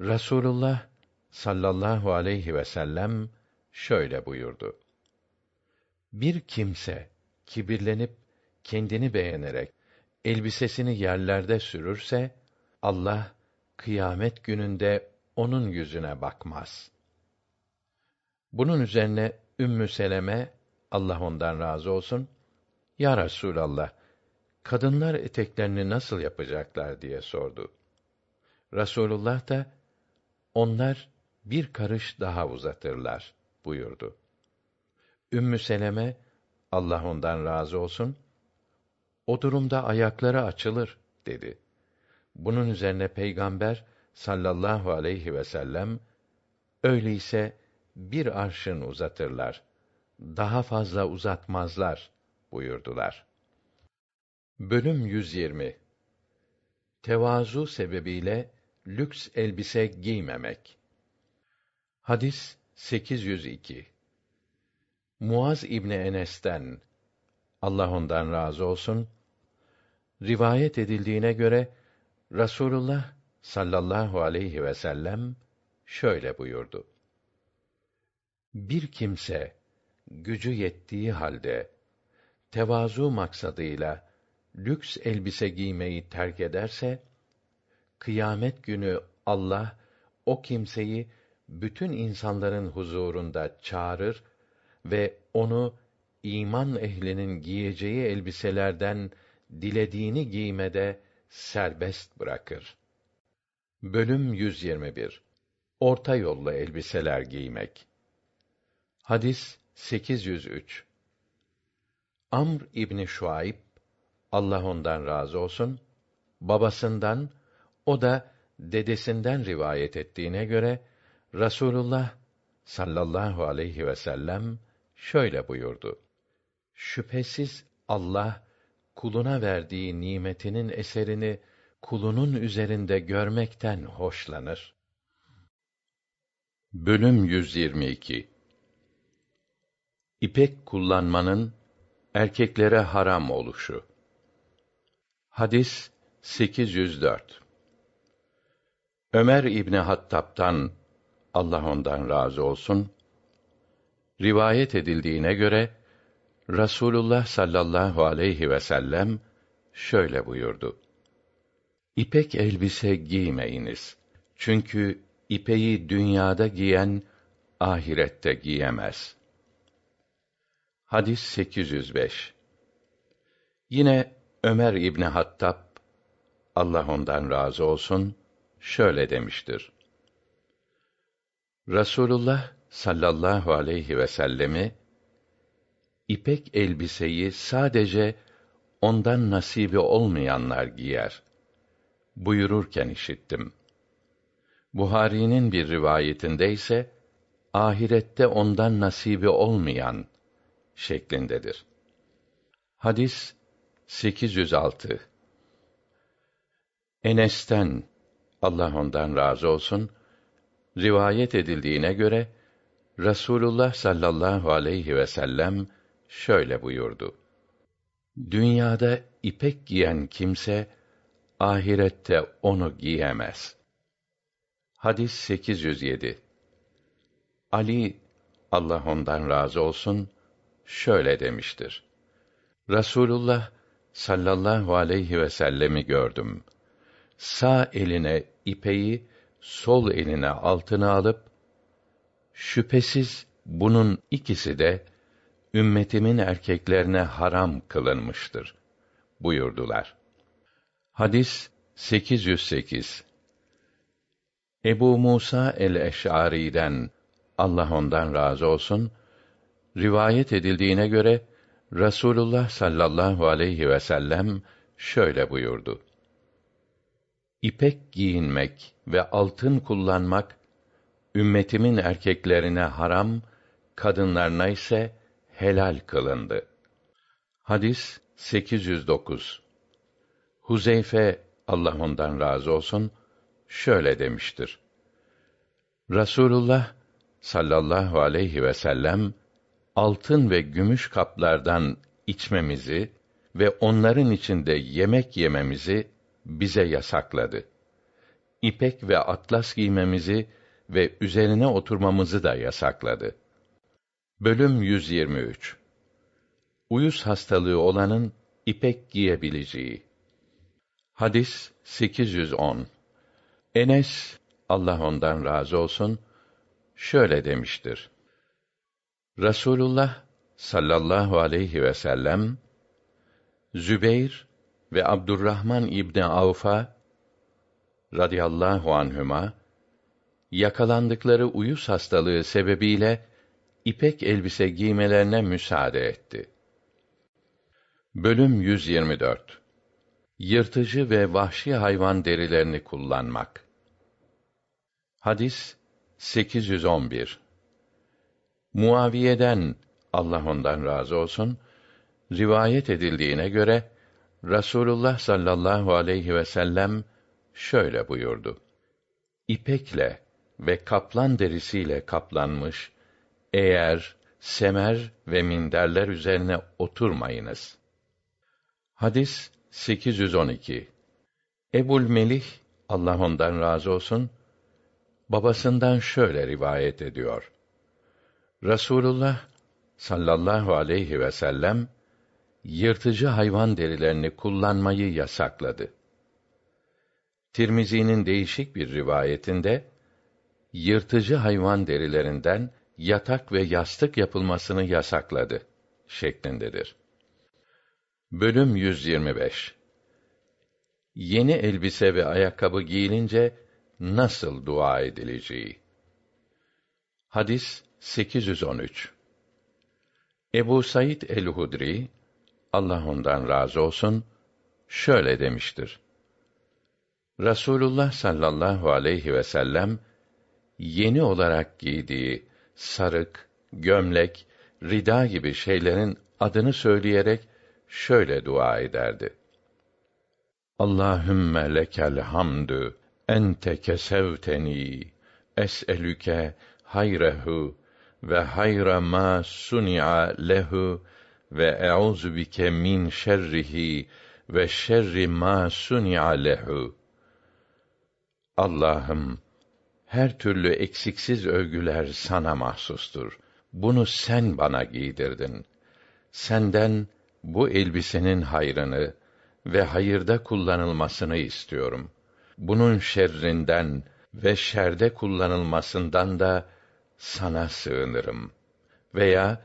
Rasulullah sallallahu aleyhi ve sellem şöyle buyurdu. Bir kimse kibirlenip kendini beğenerek elbisesini yerlerde sürürse Allah kıyamet gününde onun yüzüne bakmaz. Bunun üzerine Ümmü Seleme Allah ondan razı olsun Ya Resulallah kadınlar eteklerini nasıl yapacaklar diye sordu. Rasulullah da onlar bir karış daha uzatırlar buyurdu. Ümmü Seleme Allah ondan razı olsun o durumda ayakları açılır dedi. Bunun üzerine peygamber sallallahu aleyhi ve sellem öyleyse bir arşın uzatırlar. Daha fazla uzatmazlar buyurdular. Bölüm 120 Tevazu sebebiyle lüks elbise giymemek. Hadis 802. Muaz İbni Enes'ten Allah ondan razı olsun rivayet edildiğine göre Rasulullah sallallahu aleyhi ve sellem şöyle buyurdu. Bir kimse gücü yettiği halde tevazu maksadıyla lüks elbise giymeyi terk ederse kıyamet günü Allah o kimseyi bütün insanların huzurunda çağırır ve onu iman ehlinin giyeceği elbiselerden dilediğini giymede serbest bırakır. Bölüm 121 Orta yollu elbiseler giymek. Hadis 803. Amr İbni Şuayb Allah ondan razı olsun babasından o da dedesinden rivayet ettiğine göre Rasulullah sallallahu aleyhi ve sellem şöyle buyurdu. Şüphesiz Allah kuluna verdiği nimetinin eserini kulunun üzerinde görmekten hoşlanır. Bölüm 122 İpek kullanmanın erkeklere haram oluşu. Hadis 804 Ömer İbni Hattab'tan Allah ondan razı olsun rivayet edildiğine göre Rasulullah sallallahu aleyhi ve sellem şöyle buyurdu. İpek elbise giymeyiniz. Çünkü ipeyi dünyada giyen ahirette giyemez. Hadis 805. Yine Ömer İbni Hattab Allah ondan razı olsun şöyle demiştir. Rasulullah sallallahu aleyhi ve sellemi ipek elbiseyi sadece ondan nasibi olmayanlar giyer buyururken işittim. Buhari'nin bir rivayetinde ise ahirette ondan nasibi olmayan şeklindedir. Hadis 806 Enes'ten Allah ondan razı olsun rivayet edildiğine göre Rasulullah sallallahu aleyhi ve sellem şöyle buyurdu. Dünyada ipek giyen kimse ahirette onu giyemez. Hadis 807. Ali Allah ondan razı olsun şöyle demiştir. Rasulullah sallallahu aleyhi ve sellemi gördüm. Sağ eline ipeyi, sol eline altına alıp şüphesiz bunun ikisi de ümmetimin erkeklerine haram kılınmıştır buyurdular. Hadis 808 Ebu Musa el-Eş'ari'den Allah ondan razı olsun rivayet edildiğine göre Rasulullah sallallahu aleyhi ve sellem şöyle buyurdu. İpek giyinmek ve altın kullanmak ümmetimin erkeklerine haram, kadınlarına ise helal kılındı. Hadis 809. Huzeyfe Allah ondan razı olsun şöyle demiştir. Rasulullah sallallahu aleyhi ve sellem altın ve gümüş kaplardan içmemizi ve onların içinde yemek yememizi bize yasakladı. İpek ve atlas giymemizi ve üzerine oturmamızı da yasakladı. Bölüm 123 Uyuz hastalığı olanın ipek giyebileceği. Hadis 810. Enes Allah ondan razı olsun şöyle demiştir. Rasulullah sallallahu aleyhi ve sellem Zübeyr ve Abdurrahman İbni Avf'a radıyallahu anhüma yakalandıkları uyuz hastalığı sebebiyle ipek elbise giymelerine müsaade etti. Bölüm 124 Yırtıcı ve vahşi hayvan derilerini kullanmak. Hadis 811 Muaviye'den Allah ondan razı olsun rivayet edildiğine göre Rasulullah sallallahu aleyhi ve sellem şöyle buyurdu. İpekle ve kaplan derisiyle kaplanmış eğer semer ve minderler üzerine oturmayınız. Hadis 812. Ebul Melih Allah ondan razı olsun babasından şöyle rivayet ediyor. Rasulullah sallallahu aleyhi ve sellem yırtıcı hayvan derilerini kullanmayı yasakladı. Tirmizi'nin değişik bir rivayetinde yırtıcı hayvan derilerinden yatak ve yastık yapılmasını yasakladı şeklindedir. Bölüm 125 Yeni elbise ve ayakkabı giyilince nasıl dua edileceği. Hadis 813. Ebu Said el-Hudri Allah ondan razı olsun şöyle demiştir. Rasulullah sallallahu aleyhi ve sellem yeni olarak giydiği sarık, gömlek, rida gibi şeylerin adını söyleyerek şöyle dua ederdi. Allahümme lekel hamdü ente kesevteni es'elüke hayrehu ve hayra ma suni'a lehu ve e'uzu bike min şerrihi ve şerri ma suni'a lehu. Allah'ım, her türlü eksiksiz övgüler sana mahsustur. Bunu sen bana giydirdin. Senden bu elbisenin hayrını ve hayırda kullanılmasını istiyorum. Bunun şerrinden ve şerde kullanılmasından da sana sığınırım. Veya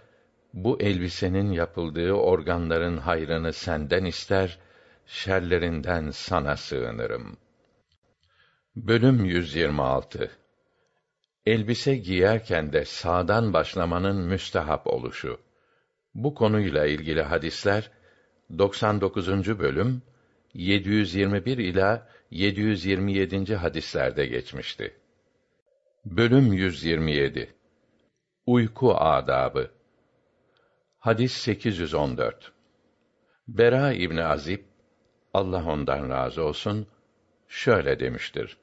bu elbisenin yapıldığı organların hayrını senden ister, şerlerinden sana sığınırım. Bölüm 126 Elbise giyerken de sağdan başlamanın müstehap oluşu. Bu konuyla ilgili hadisler 99. bölüm 721 ila 727. hadislerde geçmişti. Bölüm 127 Uyku adabı Hadis 814 Bera İbni Azib Allah ondan razı olsun şöyle demiştir.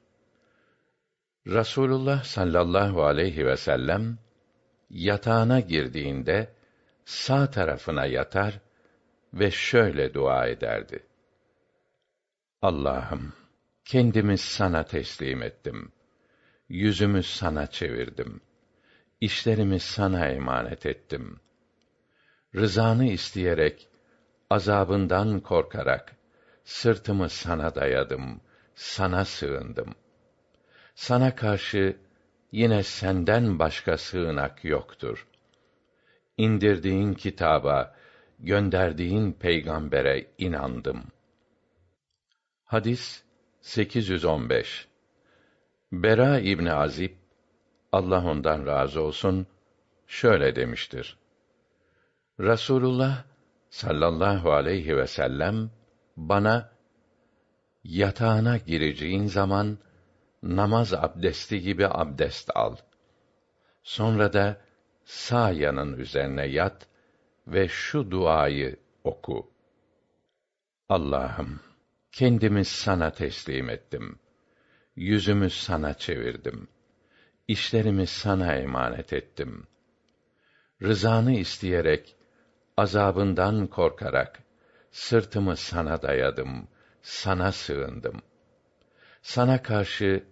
Rasulullah sallallahu aleyhi ve sellem yatağına girdiğinde sağ tarafına yatar ve şöyle dua ederdi. Allah'ım, kendimi sana teslim ettim. Yüzümü sana çevirdim. İşlerimi sana emanet ettim. Rızanı isteyerek, azabından korkarak, sırtımı sana dayadım, sana sığındım. Sana karşı yine senden başka sığınak yoktur. İndirdiğin kitaba, gönderdiğin peygambere inandım. Hadis 815 Bera İbni Azib Allah ondan razı olsun şöyle demiştir. Rasulullah sallallahu aleyhi ve sellem bana yatağına gireceğin zaman namaz abdesti gibi abdest al. Sonra da sağ yanın üzerine yat ve şu duayı oku. Allah'ım, kendimi sana teslim ettim. Yüzümü sana çevirdim. İşlerimi sana emanet ettim. Rızanı isteyerek, azabından korkarak, sırtımı sana dayadım, sana sığındım. Sana karşı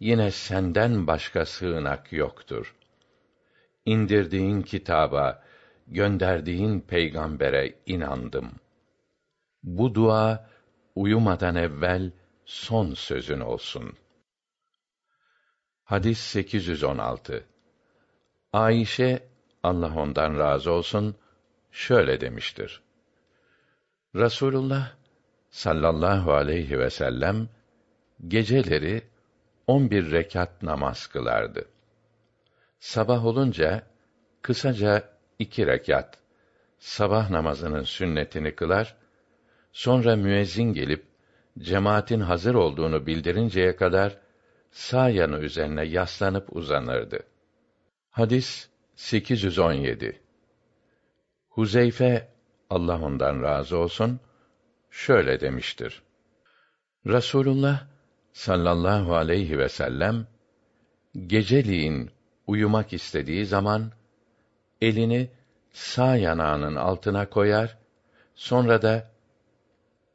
yine senden başka sığınak yoktur. İndirdiğin kitaba, gönderdiğin peygambere inandım. Bu dua uyumadan evvel son sözün olsun. Hadis 816. Ayşe Allah ondan razı olsun şöyle demiştir. Rasulullah sallallahu aleyhi ve sellem geceleri on bir rekat namaz kılardı. Sabah olunca kısaca iki rekat sabah namazının sünnetini kılar, sonra müezzin gelip cemaatin hazır olduğunu bildirinceye kadar sağ yanı üzerine yaslanıp uzanırdı. Hadis 817. Huzeyfe Allah ondan razı olsun şöyle demiştir. Rasulullah sallallahu aleyhi ve sellem geceliğin uyumak istediği zaman elini sağ yanağının altına koyar, sonra da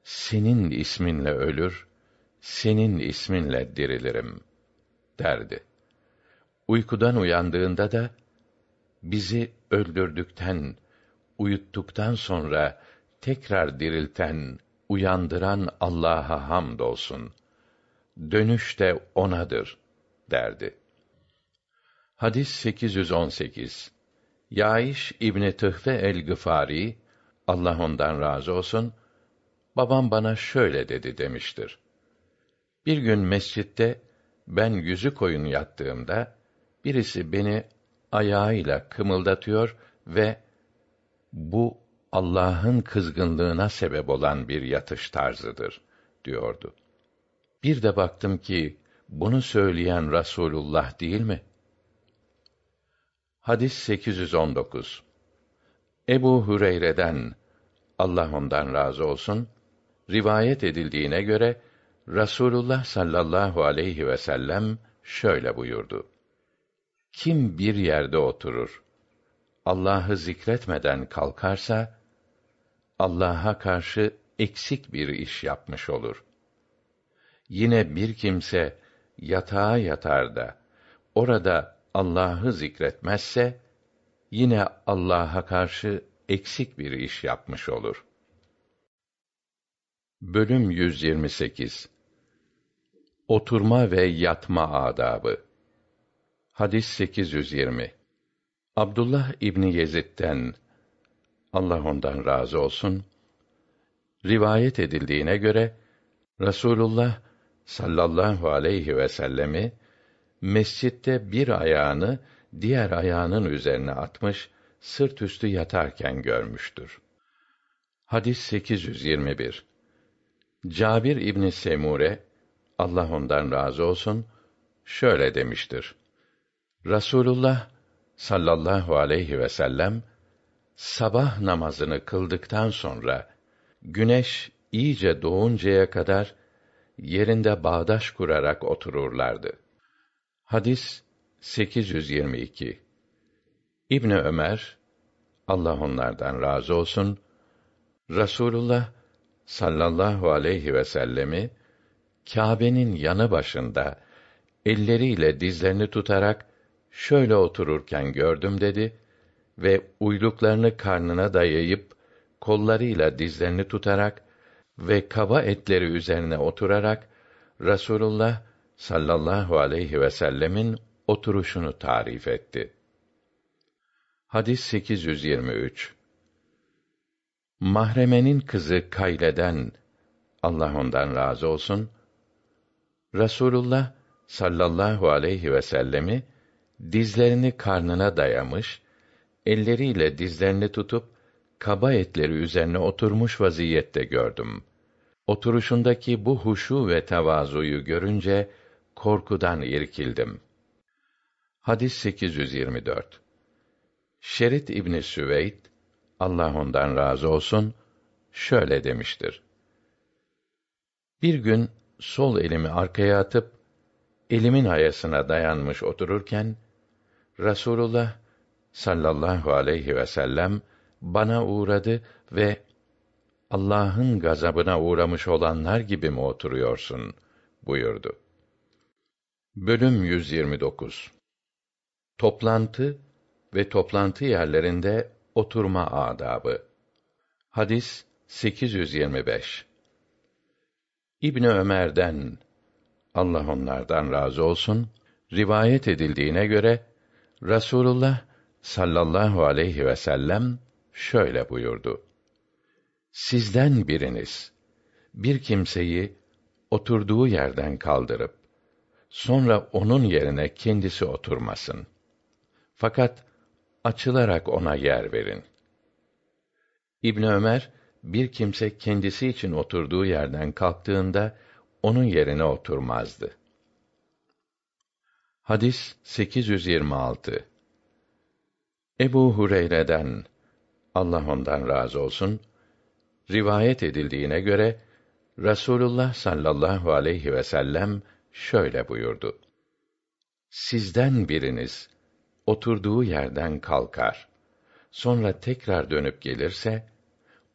senin isminle ölür, senin isminle dirilirim derdi. Uykudan uyandığında da bizi öldürdükten, uyuttuktan sonra tekrar dirilten, uyandıran Allah'a hamdolsun. Dönüş de onadır derdi. Hadis 818. Yaiş İbni Tıhfe el-Gıfari Allah ondan razı olsun babam bana şöyle dedi demiştir. Bir gün mescitte ben yüzü koyun yattığımda birisi beni ayağıyla kımıldatıyor ve bu Allah'ın kızgınlığına sebep olan bir yatış tarzıdır diyordu. Bir de baktım ki bunu söyleyen Rasulullah değil mi? Hadis 819. Ebu Hüreyre'den Allah ondan razı olsun rivayet edildiğine göre Rasulullah sallallahu aleyhi ve sellem şöyle buyurdu. Kim bir yerde oturur, Allah'ı zikretmeden kalkarsa, Allah'a karşı eksik bir iş yapmış olur. Yine bir kimse yatağa yatar da orada Allah'ı zikretmezse yine Allah'a karşı eksik bir iş yapmış olur. Bölüm 128 Oturma ve yatma adabı Hadis 820 Abdullah İbni Yezid'den Allah ondan razı olsun rivayet edildiğine göre Rasulullah sallallahu aleyhi ve sellemi mescitte bir ayağını diğer ayağının üzerine atmış sırt üstü yatarken görmüştür. Hadis 821. Cabir İbni Semure Allah ondan razı olsun şöyle demiştir. Rasulullah sallallahu aleyhi ve sellem sabah namazını kıldıktan sonra güneş iyice doğuncaya kadar yerinde bağdaş kurarak otururlardı. Hadis 822. İbn Ömer Allah onlardan razı olsun Rasulullah sallallahu aleyhi ve sellemi Kâbe'nin yanı başında elleriyle dizlerini tutarak şöyle otururken gördüm dedi ve uyluklarını karnına dayayıp kollarıyla dizlerini tutarak ve kaba etleri üzerine oturarak Rasulullah sallallahu aleyhi ve sellemin oturuşunu tarif etti. Hadis 823. Mahremenin kızı Kayle'den Allah ondan razı olsun Rasulullah sallallahu aleyhi ve sellemi dizlerini karnına dayamış, elleriyle dizlerini tutup kaba etleri üzerine oturmuş vaziyette gördüm. Oturuşundaki bu huşu ve tevazuyu görünce korkudan irkildim. Hadis 824. Şerit İbni Süveyd Allah ondan razı olsun şöyle demiştir. Bir gün sol elimi arkaya atıp elimin ayasına dayanmış otururken Rasulullah sallallahu aleyhi ve sellem bana uğradı ve Allah'ın gazabına uğramış olanlar gibi mi oturuyorsun buyurdu. Bölüm 129 Toplantı ve toplantı yerlerinde oturma adabı. Hadis 825. İbni Ömer'den Allah onlardan razı olsun rivayet edildiğine göre Rasulullah sallallahu aleyhi ve sellem şöyle buyurdu. Sizden biriniz bir kimseyi oturduğu yerden kaldırıp sonra onun yerine kendisi oturmasın. Fakat açılarak ona yer verin. İbn Ömer bir kimse kendisi için oturduğu yerden kalktığında onun yerine oturmazdı. Hadis 826. Ebu Hureyre'den Allah ondan razı olsun rivayet edildiğine göre Rasulullah sallallahu aleyhi ve sellem şöyle buyurdu. Sizden biriniz oturduğu yerden kalkar. Sonra tekrar dönüp gelirse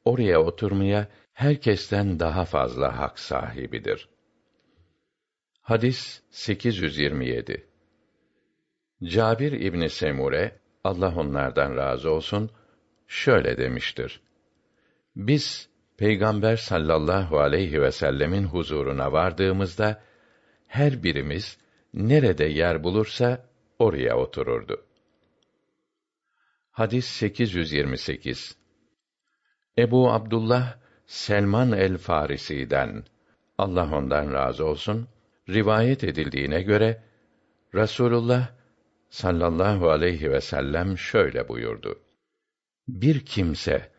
oraya oturmaya herkesten daha fazla hak sahibidir. Hadis 827. Cabir İbni Semure Allah onlardan razı olsun şöyle demiştir. Biz Peygamber sallallahu aleyhi ve sellemin huzuruna vardığımızda her birimiz nerede yer bulursa oraya otururdu. Hadis 828. Ebu Abdullah Selman el Farisi'den Allah ondan razı olsun rivayet edildiğine göre Rasulullah sallallahu aleyhi ve sellem şöyle buyurdu. Bir kimse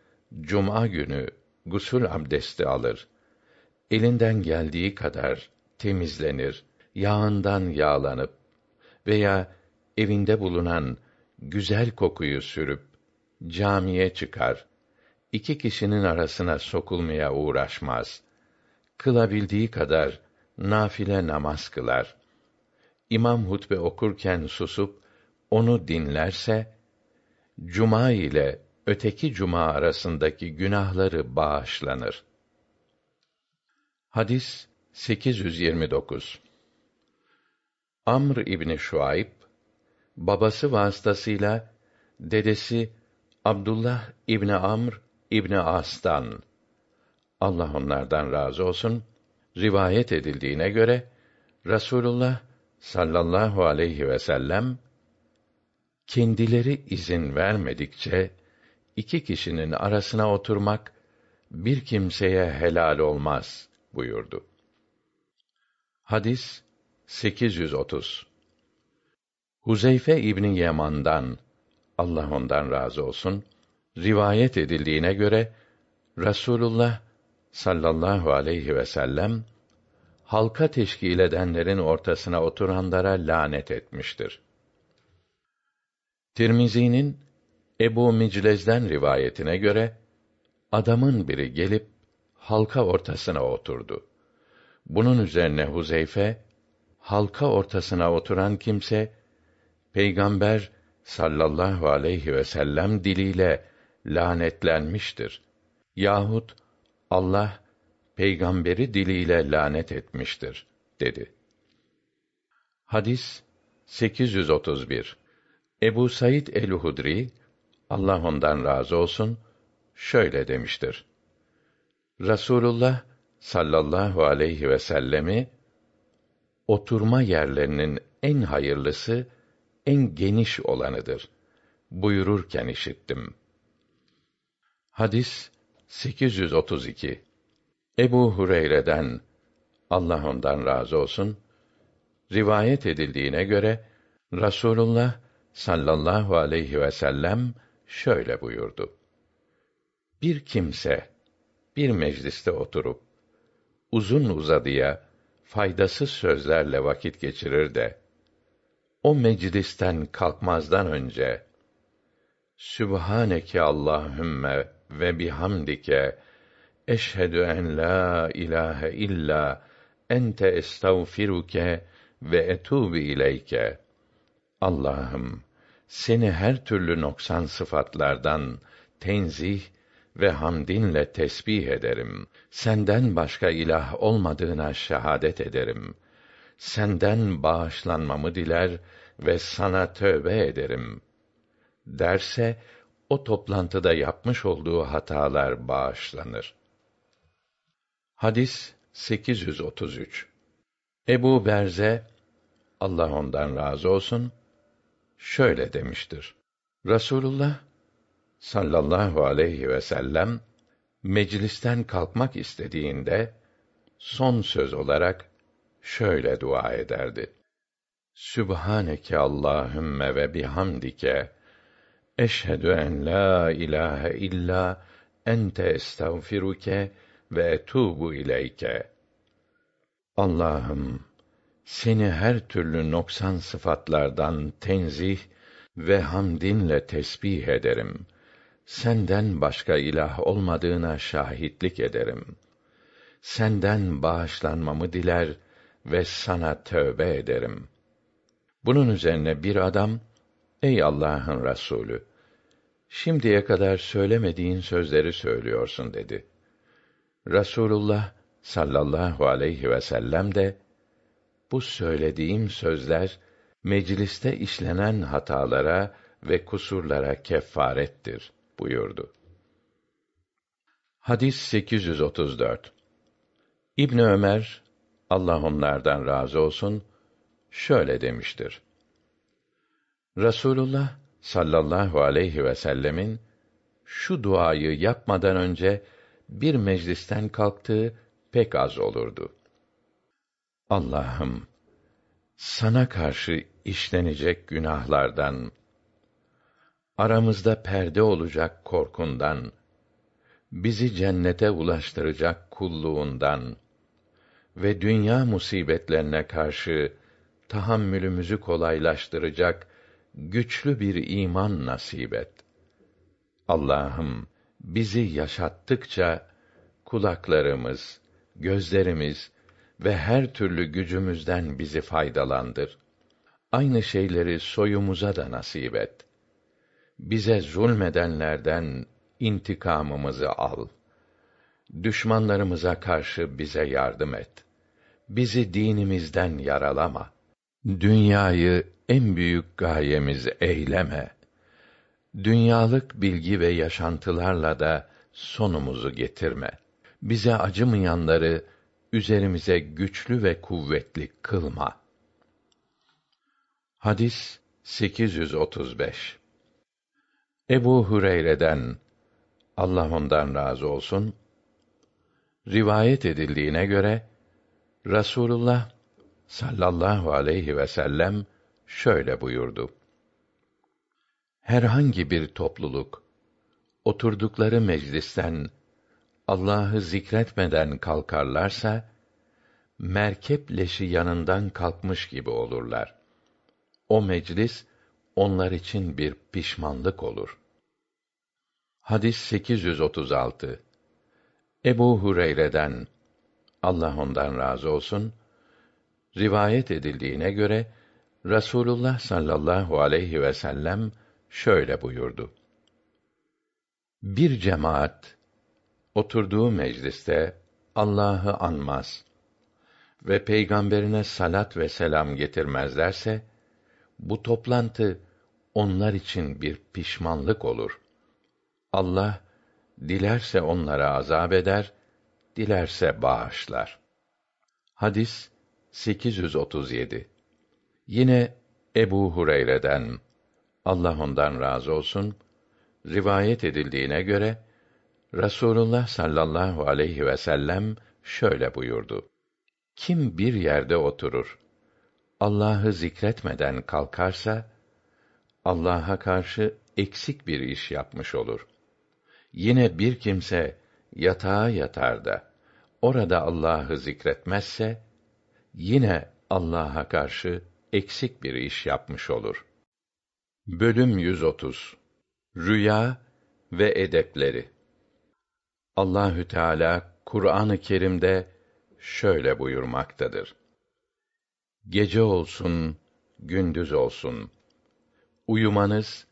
cuma günü gusül abdesti alır. Elinden geldiği kadar temizlenir, yağından yağlanıp veya evinde bulunan güzel kokuyu sürüp camiye çıkar. İki kişinin arasına sokulmaya uğraşmaz. Kılabildiği kadar nafile namaz kılar. İmam hutbe okurken susup onu dinlerse cuma ile öteki cuma arasındaki günahları bağışlanır. Hadis 829 Amr İbni Şuayb babası vasıtasıyla dedesi Abdullah İbni Amr İbni As'tan. Allah onlardan razı olsun. Rivayet edildiğine göre Rasulullah sallallahu aleyhi ve sellem kendileri izin vermedikçe iki kişinin arasına oturmak bir kimseye helal olmaz buyurdu. Hadis 830 Huzeyfe İbni Yaman'dan Allah ondan razı olsun rivayet edildiğine göre Rasulullah sallallahu aleyhi ve sellem halka teşkil edenlerin ortasına oturanlara lanet etmiştir. Tirmizi'nin Ebu Miclez'den rivayetine göre adamın biri gelip halka ortasına oturdu. Bunun üzerine Huzeyfe halka ortasına oturan kimse Peygamber sallallahu aleyhi ve sellem diliyle lanetlenmiştir. Yahut Allah peygamberi diliyle lanet etmiştir dedi. Hadis 831. Ebu Said el-Hudri Allah ondan razı olsun şöyle demiştir. Rasulullah sallallahu aleyhi ve sellemi oturma yerlerinin en hayırlısı en geniş olanıdır buyururken işittim. Hadis 832 Ebu Hureyre'den Allah ondan razı olsun rivayet edildiğine göre Rasulullah sallallahu aleyhi ve sellem şöyle buyurdu. Bir kimse bir mecliste oturup uzun uzadıya faydasız sözlerle vakit geçirir de o meclisten kalkmazdan önce Sübhaneke Allahümme ve bihamdike eşhedü en la ilahe illa ente estağfiruke ve etubu ileyke. Allah'ım seni her türlü noksan sıfatlardan tenzih ve hamdinle tesbih ederim. Senden başka ilah olmadığına şehadet ederim. Senden bağışlanmamı diler ve sana tövbe ederim. Derse o toplantıda yapmış olduğu hatalar bağışlanır. Hadis 833. Ebu Berze Allah ondan razı olsun şöyle demiştir. Rasulullah sallallahu aleyhi ve sellem meclisten kalkmak istediğinde son söz olarak şöyle dua ederdi. Sübhaneke Allahümme ve bihamdike eşhedü en la ilahe illa ente estağfiruke ve etubu ileyke. Allah'ım seni her türlü noksan sıfatlardan tenzih ve hamdinle tesbih ederim. Senden başka ilah olmadığına şahitlik ederim. Senden bağışlanmamı diler ve sana tövbe ederim. Bunun üzerine bir adam, ey Allah'ın Resulü, şimdiye kadar söylemediğin sözleri söylüyorsun dedi. Rasulullah sallallahu aleyhi ve sellem de bu söylediğim sözler mecliste işlenen hatalara ve kusurlara kefarettir buyurdu. Hadis 834. İbn Ömer Allah onlardan razı olsun şöyle demiştir. Rasulullah sallallahu aleyhi ve sellemin şu duayı yapmadan önce bir meclisten kalktığı pek az olurdu. Allah'ım sana karşı işlenecek günahlardan aramızda perde olacak korkundan bizi cennete ulaştıracak kulluğundan ve dünya musibetlerine karşı tahammülümüzü kolaylaştıracak güçlü bir iman nasip et. Allah'ım bizi yaşattıkça kulaklarımız, gözlerimiz ve her türlü gücümüzden bizi faydalandır. Aynı şeyleri soyumuza da nasip et. Bize zulmedenlerden intikamımızı al. Düşmanlarımıza karşı bize yardım et. Bizi dinimizden yaralama.'' Dünyayı en büyük gayemiz eyleme. Dünyalık bilgi ve yaşantılarla da sonumuzu getirme. Bize acımayanları üzerimize güçlü ve kuvvetli kılma. Hadis 835 Ebu Hureyre'den Allah ondan razı olsun rivayet edildiğine göre Rasulullah sallallahu aleyhi ve sellem şöyle buyurdu. Herhangi bir topluluk oturdukları meclisten Allah'ı zikretmeden kalkarlarsa merkep leşi yanından kalkmış gibi olurlar. O meclis onlar için bir pişmanlık olur. Hadis 836 Ebu Hureyre'den Allah ondan razı olsun rivayet edildiğine göre Rasulullah sallallahu aleyhi ve sellem şöyle buyurdu. Bir cemaat oturduğu mecliste Allah'ı anmaz ve peygamberine salat ve selam getirmezlerse bu toplantı onlar için bir pişmanlık olur. Allah dilerse onlara azab eder, dilerse bağışlar. Hadis 837. Yine Ebu Hureyre'den Allah ondan razı olsun rivayet edildiğine göre Rasulullah sallallahu aleyhi ve sellem şöyle buyurdu. Kim bir yerde oturur, Allah'ı zikretmeden kalkarsa, Allah'a karşı eksik bir iş yapmış olur. Yine bir kimse yatağa yatar da, orada Allah'ı zikretmezse, yine Allah'a karşı eksik bir iş yapmış olur. Bölüm 130 Rüya ve edepleri Allahü Teala Kur'an-ı Kerim'de şöyle buyurmaktadır. Gece olsun, gündüz olsun uyumanız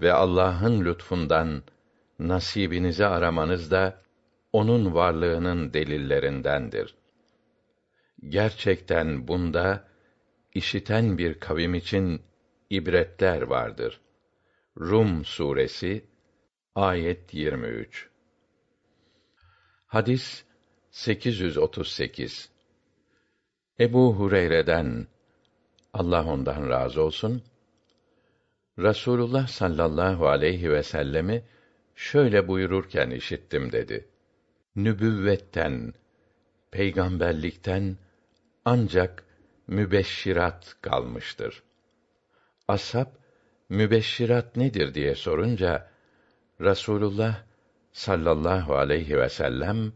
ve Allah'ın lütfundan nasibinizi aramanız da onun varlığının delillerindendir. Gerçekten bunda işiten bir kavim için ibretler vardır. Rum suresi ayet 23. Hadis 838. Ebu Hureyre'den Allah ondan razı olsun Rasulullah sallallahu aleyhi ve sellemi şöyle buyururken işittim dedi. Nübüvvetten, peygamberlikten ancak mübeşşirat kalmıştır. Ashab mübeşşirat nedir diye sorunca Rasulullah sallallahu aleyhi ve sellem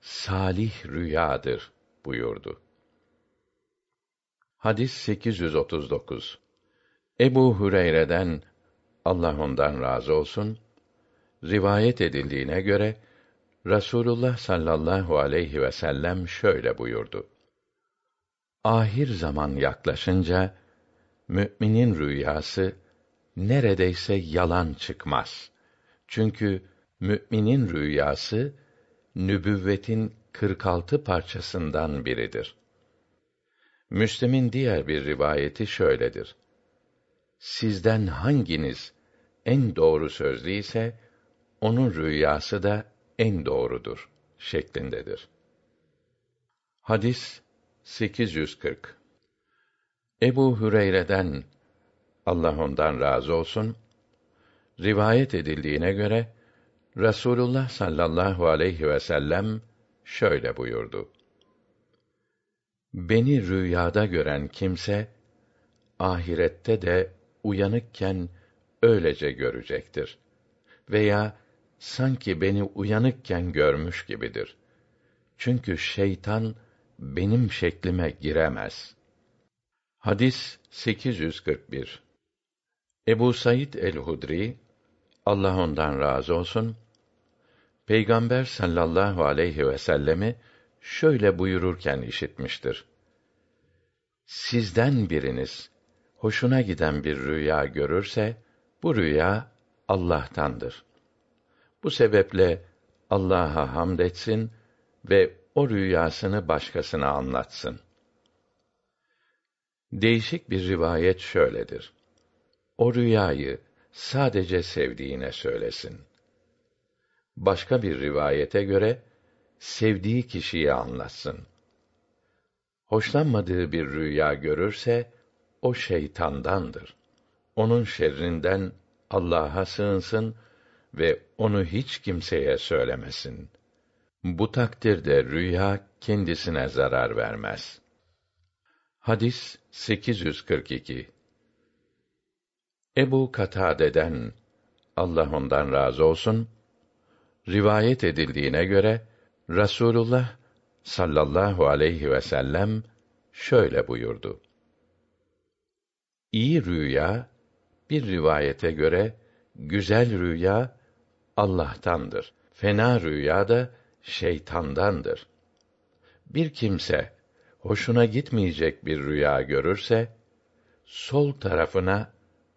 salih rüyadır buyurdu. Hadis 839. Ebu Hureyre'den Allah ondan razı olsun rivayet edildiğine göre Rasulullah sallallahu aleyhi ve sellem şöyle buyurdu. Ahir zaman yaklaşınca müminin rüyası neredeyse yalan çıkmaz. Çünkü müminin rüyası nübüvvetin 46 parçasından biridir. Müslim'in diğer bir rivayeti şöyledir. Sizden hanginiz en doğru sözlü ise onun rüyası da en doğrudur şeklindedir. Hadis 840 Ebu Hüreyre'den Allah ondan razı olsun rivayet edildiğine göre Rasulullah sallallahu aleyhi ve sellem şöyle buyurdu. Beni rüyada gören kimse ahirette de uyanıkken öylece görecektir veya sanki beni uyanıkken görmüş gibidir. Çünkü şeytan benim şeklime giremez. Hadis 841 Ebu Said el-Hudri Allah ondan razı olsun Peygamber sallallahu aleyhi ve sellemi şöyle buyururken işitmiştir. Sizden biriniz hoşuna giden bir rüya görürse bu rüya Allah'tandır. Bu sebeple Allah'a hamd etsin ve o rüyasını başkasına anlatsın. Değişik bir rivayet şöyledir. O rüyayı sadece sevdiğine söylesin. Başka bir rivayete göre sevdiği kişiye anlatsın. Hoşlanmadığı bir rüya görürse o şeytandandır. Onun şerrinden Allah'a sığınsın ve onu hiç kimseye söylemesin. Bu takdirde rüya kendisine zarar vermez. Hadis 842 Ebu Katade'den Allah ondan razı olsun rivayet edildiğine göre Rasulullah sallallahu aleyhi ve sellem şöyle buyurdu. İyi rüya bir rivayete göre güzel rüya Allah'tandır. Fena rüya da şeytandandır. Bir kimse hoşuna gitmeyecek bir rüya görürse sol tarafına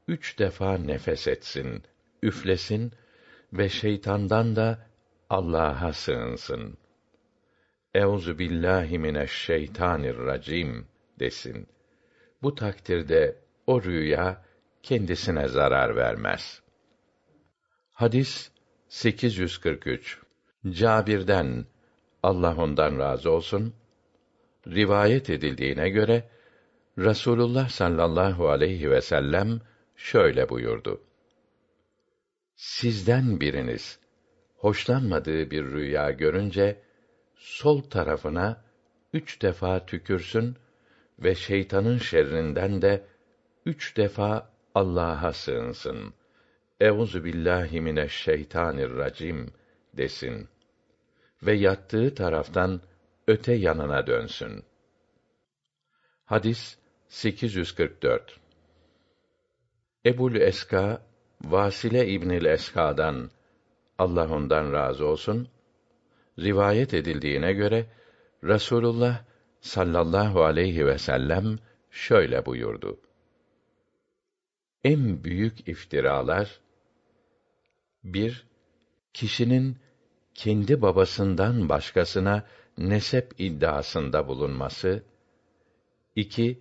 üç defa nefes etsin, üflesin ve şeytandan da Allah'a sığınsın. Euzu billahi mineşşeytanirracim desin. Bu takdirde o rüya kendisine zarar vermez. Hadis 843 Cabir'den Allah ondan razı olsun rivayet edildiğine göre Rasulullah sallallahu aleyhi ve sellem şöyle buyurdu. Sizden biriniz hoşlanmadığı bir rüya görünce sol tarafına üç defa tükürsün ve şeytanın şerrinden de üç defa Allah'a sığınsın. Euzu billahi mineşşeytanirracim desin ve yattığı taraftan öte yanına dönsün. Hadis 844 Ebul Eska Vasile İbnül Eska'dan Allah ondan razı olsun rivayet edildiğine göre Rasulullah sallallahu aleyhi ve sellem şöyle buyurdu. En büyük iftiralar bir kişinin kendi babasından başkasına nesep iddiasında bulunması, iki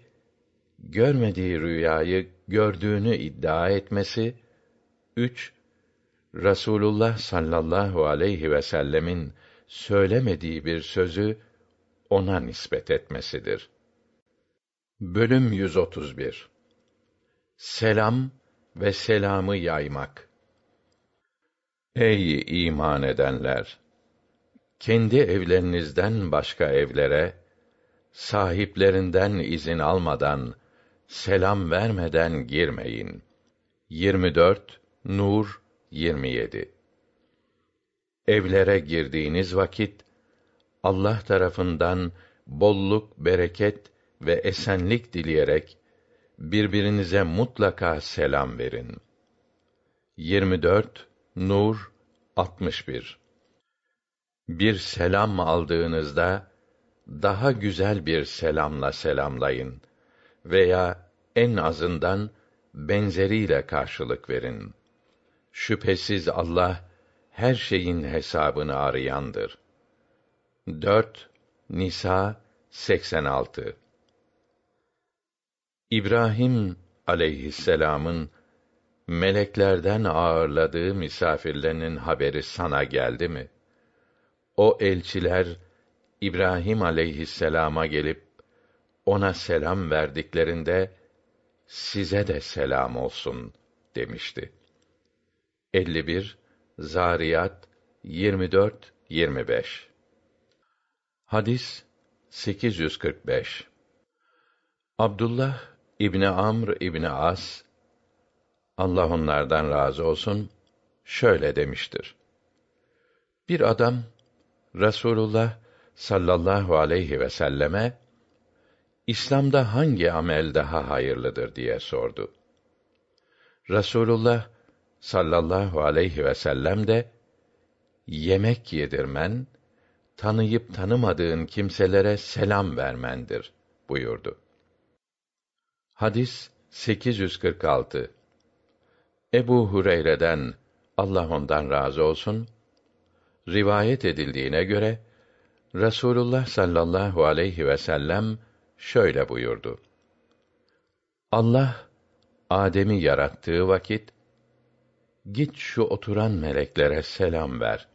görmediği rüyayı gördüğünü iddia etmesi, üç Rasulullah sallallahu aleyhi ve sellemin söylemediği bir sözü ona nispet etmesidir. Bölüm 131 Selam ve selamı yaymak Ey iman edenler! Kendi evlerinizden başka evlere, sahiplerinden izin almadan, selam vermeden girmeyin. 24 Nur 27 Evlere girdiğiniz vakit Allah tarafından bolluk, bereket ve esenlik dileyerek birbirinize mutlaka selam verin. 24 Nur 61 Bir selam aldığınızda daha güzel bir selamla selamlayın veya en azından benzeriyle karşılık verin. Şüphesiz Allah her şeyin hesabını arayandır. 4 Nisa 86 İbrahim aleyhisselam'ın meleklerden ağırladığı misafirlerinin haberi sana geldi mi? O elçiler İbrahim aleyhisselama gelip ona selam verdiklerinde size de selam olsun demişti. 51 Zariyat 24 25 Hadis 845 Abdullah İbni Amr İbni As Allah onlardan razı olsun şöyle demiştir. Bir adam Rasulullah sallallahu aleyhi ve selleme İslam'da hangi amel daha hayırlıdır diye sordu. Rasulullah sallallahu aleyhi ve sellem de yemek yedirmen, tanıyıp tanımadığın kimselere selam vermendir buyurdu. Hadis 846 Ebu Hureyre'den Allah ondan razı olsun rivayet edildiğine göre Rasulullah sallallahu aleyhi ve sellem şöyle buyurdu. Allah Adem'i yarattığı vakit git şu oturan meleklere selam ver.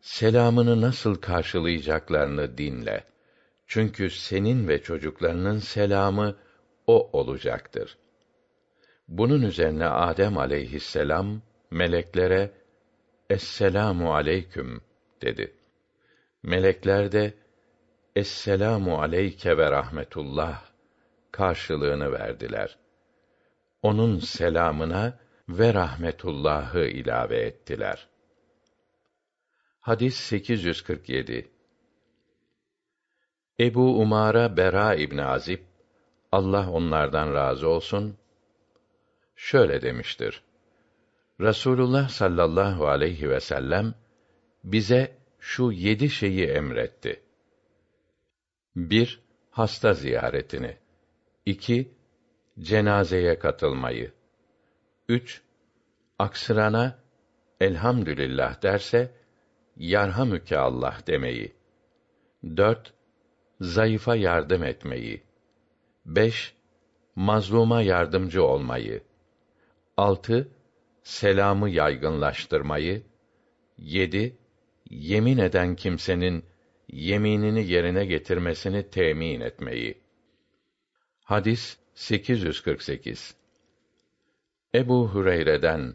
Selamını nasıl karşılayacaklarını dinle. Çünkü senin ve çocuklarının selamı o olacaktır. Bunun üzerine Adem aleyhisselam meleklere Esselamu aleyküm dedi. Melekler de Esselamu aleyke ve rahmetullah karşılığını verdiler. Onun selamına ve rahmetullahı ilave ettiler. Hadis 847 Ebu Umara Bera İbni Azib Allah onlardan razı olsun şöyle demiştir. Rasulullah sallallahu aleyhi ve sellem bize şu yedi şeyi emretti. Bir, hasta ziyaretini. İki, cenazeye katılmayı. Üç, aksırana elhamdülillah derse yarhamüke Allah demeyi. Dört, zayıfa yardım etmeyi. Beş, mazluma yardımcı olmayı. Altı, selamı yaygınlaştırmayı. Yedi, yemin eden kimsenin yeminini yerine getirmesini temin etmeyi. Hadis 848 Ebu Hureyre'den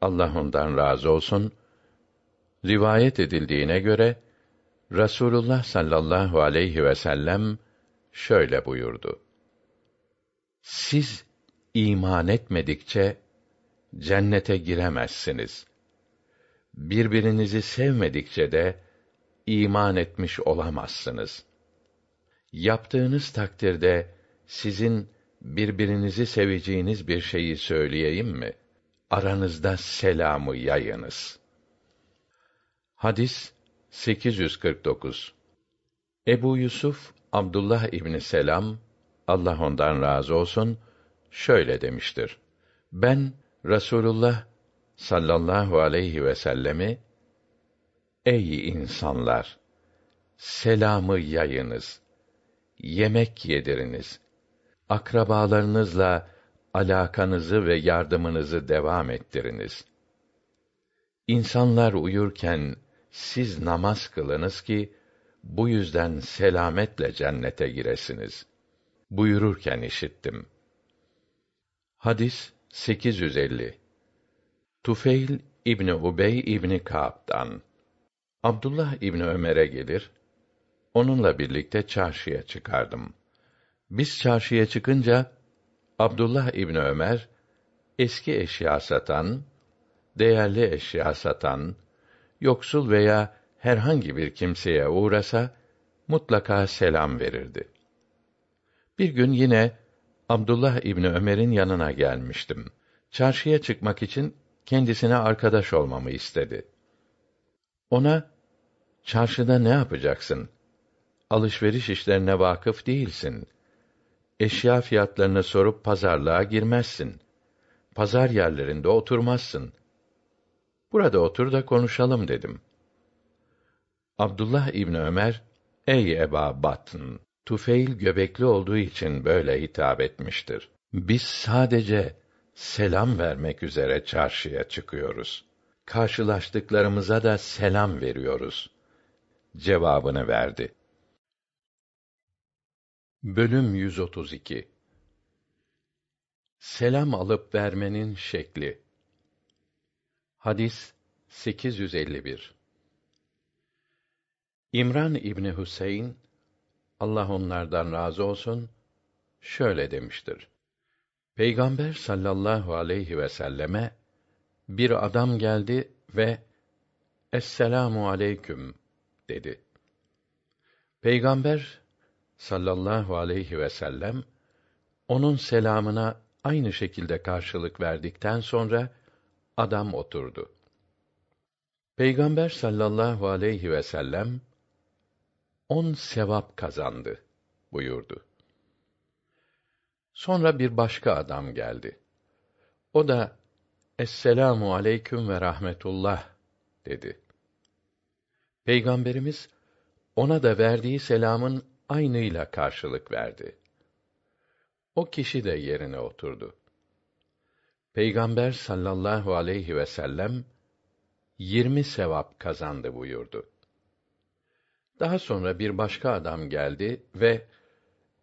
Allah ondan razı olsun rivayet edildiğine göre Rasulullah sallallahu aleyhi ve sellem şöyle buyurdu. Siz iman etmedikçe cennete giremezsiniz. Birbirinizi sevmedikçe de iman etmiş olamazsınız. Yaptığınız takdirde sizin birbirinizi seveceğiniz bir şeyi söyleyeyim mi? Aranızda selamı yayınız. Hadis 849 Ebu Yusuf Abdullah İbni Selam Allah ondan razı olsun şöyle demiştir. Ben Rasulullah sallallahu aleyhi ve sellemi Ey insanlar selamı yayınız yemek yediriniz akrabalarınızla alakanızı ve yardımınızı devam ettiriniz. İnsanlar uyurken siz namaz kılınız ki bu yüzden selametle cennete giresiniz. Buyururken işittim hadis 850 Tufeil İbni Ubey İbni Ka'b'dan Abdullah İbni Ömer'e gelir, onunla birlikte çarşıya çıkardım. Biz çarşıya çıkınca Abdullah İbni Ömer eski eşya satan, değerli eşya satan, yoksul veya herhangi bir kimseye uğrasa mutlaka selam verirdi. Bir gün yine Abdullah İbni Ömer'in yanına gelmiştim. Çarşıya çıkmak için kendisine arkadaş olmamı istedi. Ona çarşıda ne yapacaksın? Alışveriş işlerine vakıf değilsin. Eşya fiyatlarını sorup pazarlığa girmezsin. Pazar yerlerinde oturmazsın. Burada otur da konuşalım dedim. Abdullah İbni Ömer, ey Eba Batın, Tufeil göbekli olduğu için böyle hitap etmiştir. Biz sadece selam vermek üzere çarşıya çıkıyoruz. Karşılaştıklarımıza da selam veriyoruz. Cevabını verdi. Bölüm 132 Selam alıp vermenin şekli. Hadis 851 İmran İbni Hüseyin Allah onlardan razı olsun şöyle demiştir. Peygamber sallallahu aleyhi ve selleme bir adam geldi ve Esselamu aleyküm dedi. Peygamber sallallahu aleyhi ve sellem onun selamına aynı şekilde karşılık verdikten sonra adam oturdu. Peygamber sallallahu aleyhi ve sellem on sevap kazandı buyurdu. Sonra bir başka adam geldi. O da Esselamu aleyküm ve rahmetullah dedi. Peygamberimiz ona da verdiği selamın aynıyla karşılık verdi. O kişi de yerine oturdu. Peygamber sallallahu aleyhi ve sellem yirmi sevap kazandı buyurdu. Daha sonra bir başka adam geldi ve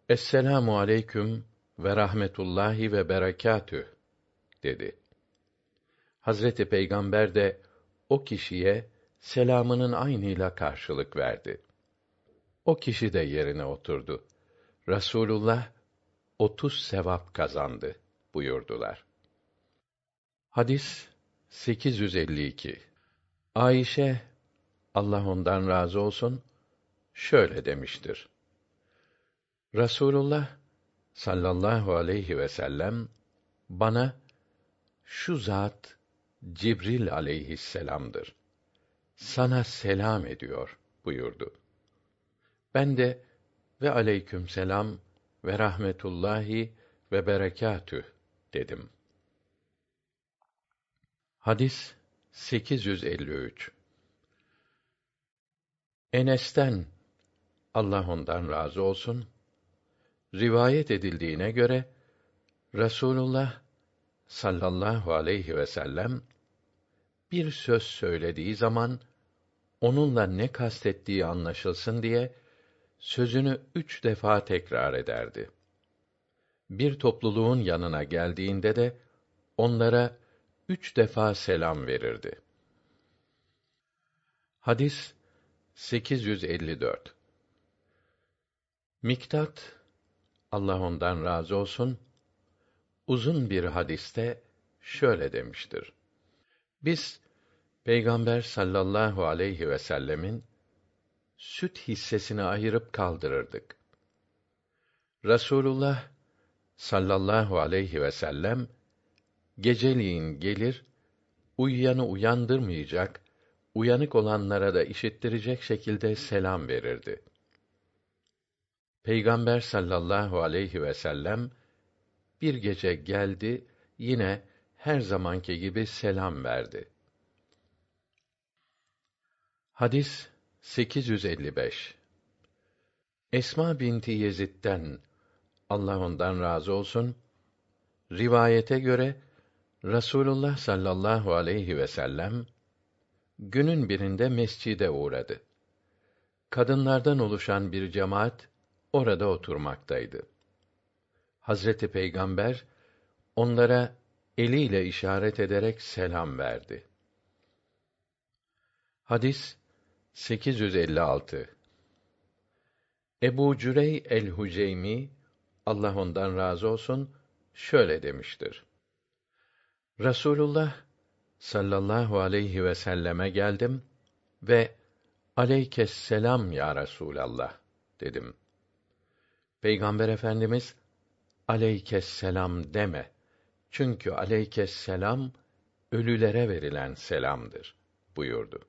Esselamu aleyküm ve rahmetullahi ve berekatüh dedi. Hazreti Peygamber de o kişiye selamının aynıyla karşılık verdi. O kişi de yerine oturdu. Rasulullah otuz sevap kazandı buyurdular. Hadis 852 Ayşe Allah ondan razı olsun şöyle demiştir. Rasulullah sallallahu aleyhi ve sellem bana şu zat Cibril aleyhisselam'dır. Sana selam ediyor buyurdu. Ben de ve aleyküm selam ve rahmetullahi ve berekatüh dedim. Hadis 853 Enes'ten Allah ondan razı olsun rivayet edildiğine göre Rasulullah sallallahu aleyhi ve sellem bir söz söylediği zaman onunla ne kastettiği anlaşılsın diye sözünü üç defa tekrar ederdi. Bir topluluğun yanına geldiğinde de onlara üç defa selam verirdi. Hadis 854 Miktat Allah ondan razı olsun uzun bir hadiste şöyle demiştir. Biz Peygamber sallallahu aleyhi ve sellemin süt hissesini ayırıp kaldırırdık. Rasulullah sallallahu aleyhi ve sellem geceliğin gelir, uyuyanı uyandırmayacak, uyanık olanlara da işittirecek şekilde selam verirdi. Peygamber sallallahu aleyhi ve sellem bir gece geldi, yine her zamanki gibi selam verdi. Hadis 855 Esma binti Yezid'den Allah ondan razı olsun rivayete göre Rasulullah sallallahu aleyhi ve sellem günün birinde mescide uğradı. Kadınlardan oluşan bir cemaat orada oturmaktaydı. Hazreti Peygamber onlara eliyle işaret ederek selam verdi. Hadis 856 Ebu Cürey el-Huceymi Allah ondan razı olsun şöyle demiştir. Rasulullah sallallahu aleyhi ve selleme geldim ve aleykes selam ya Resulallah dedim. Peygamber Efendimiz aleykes selam deme. Çünkü aleykes selam ölülere verilen selamdır buyurdu.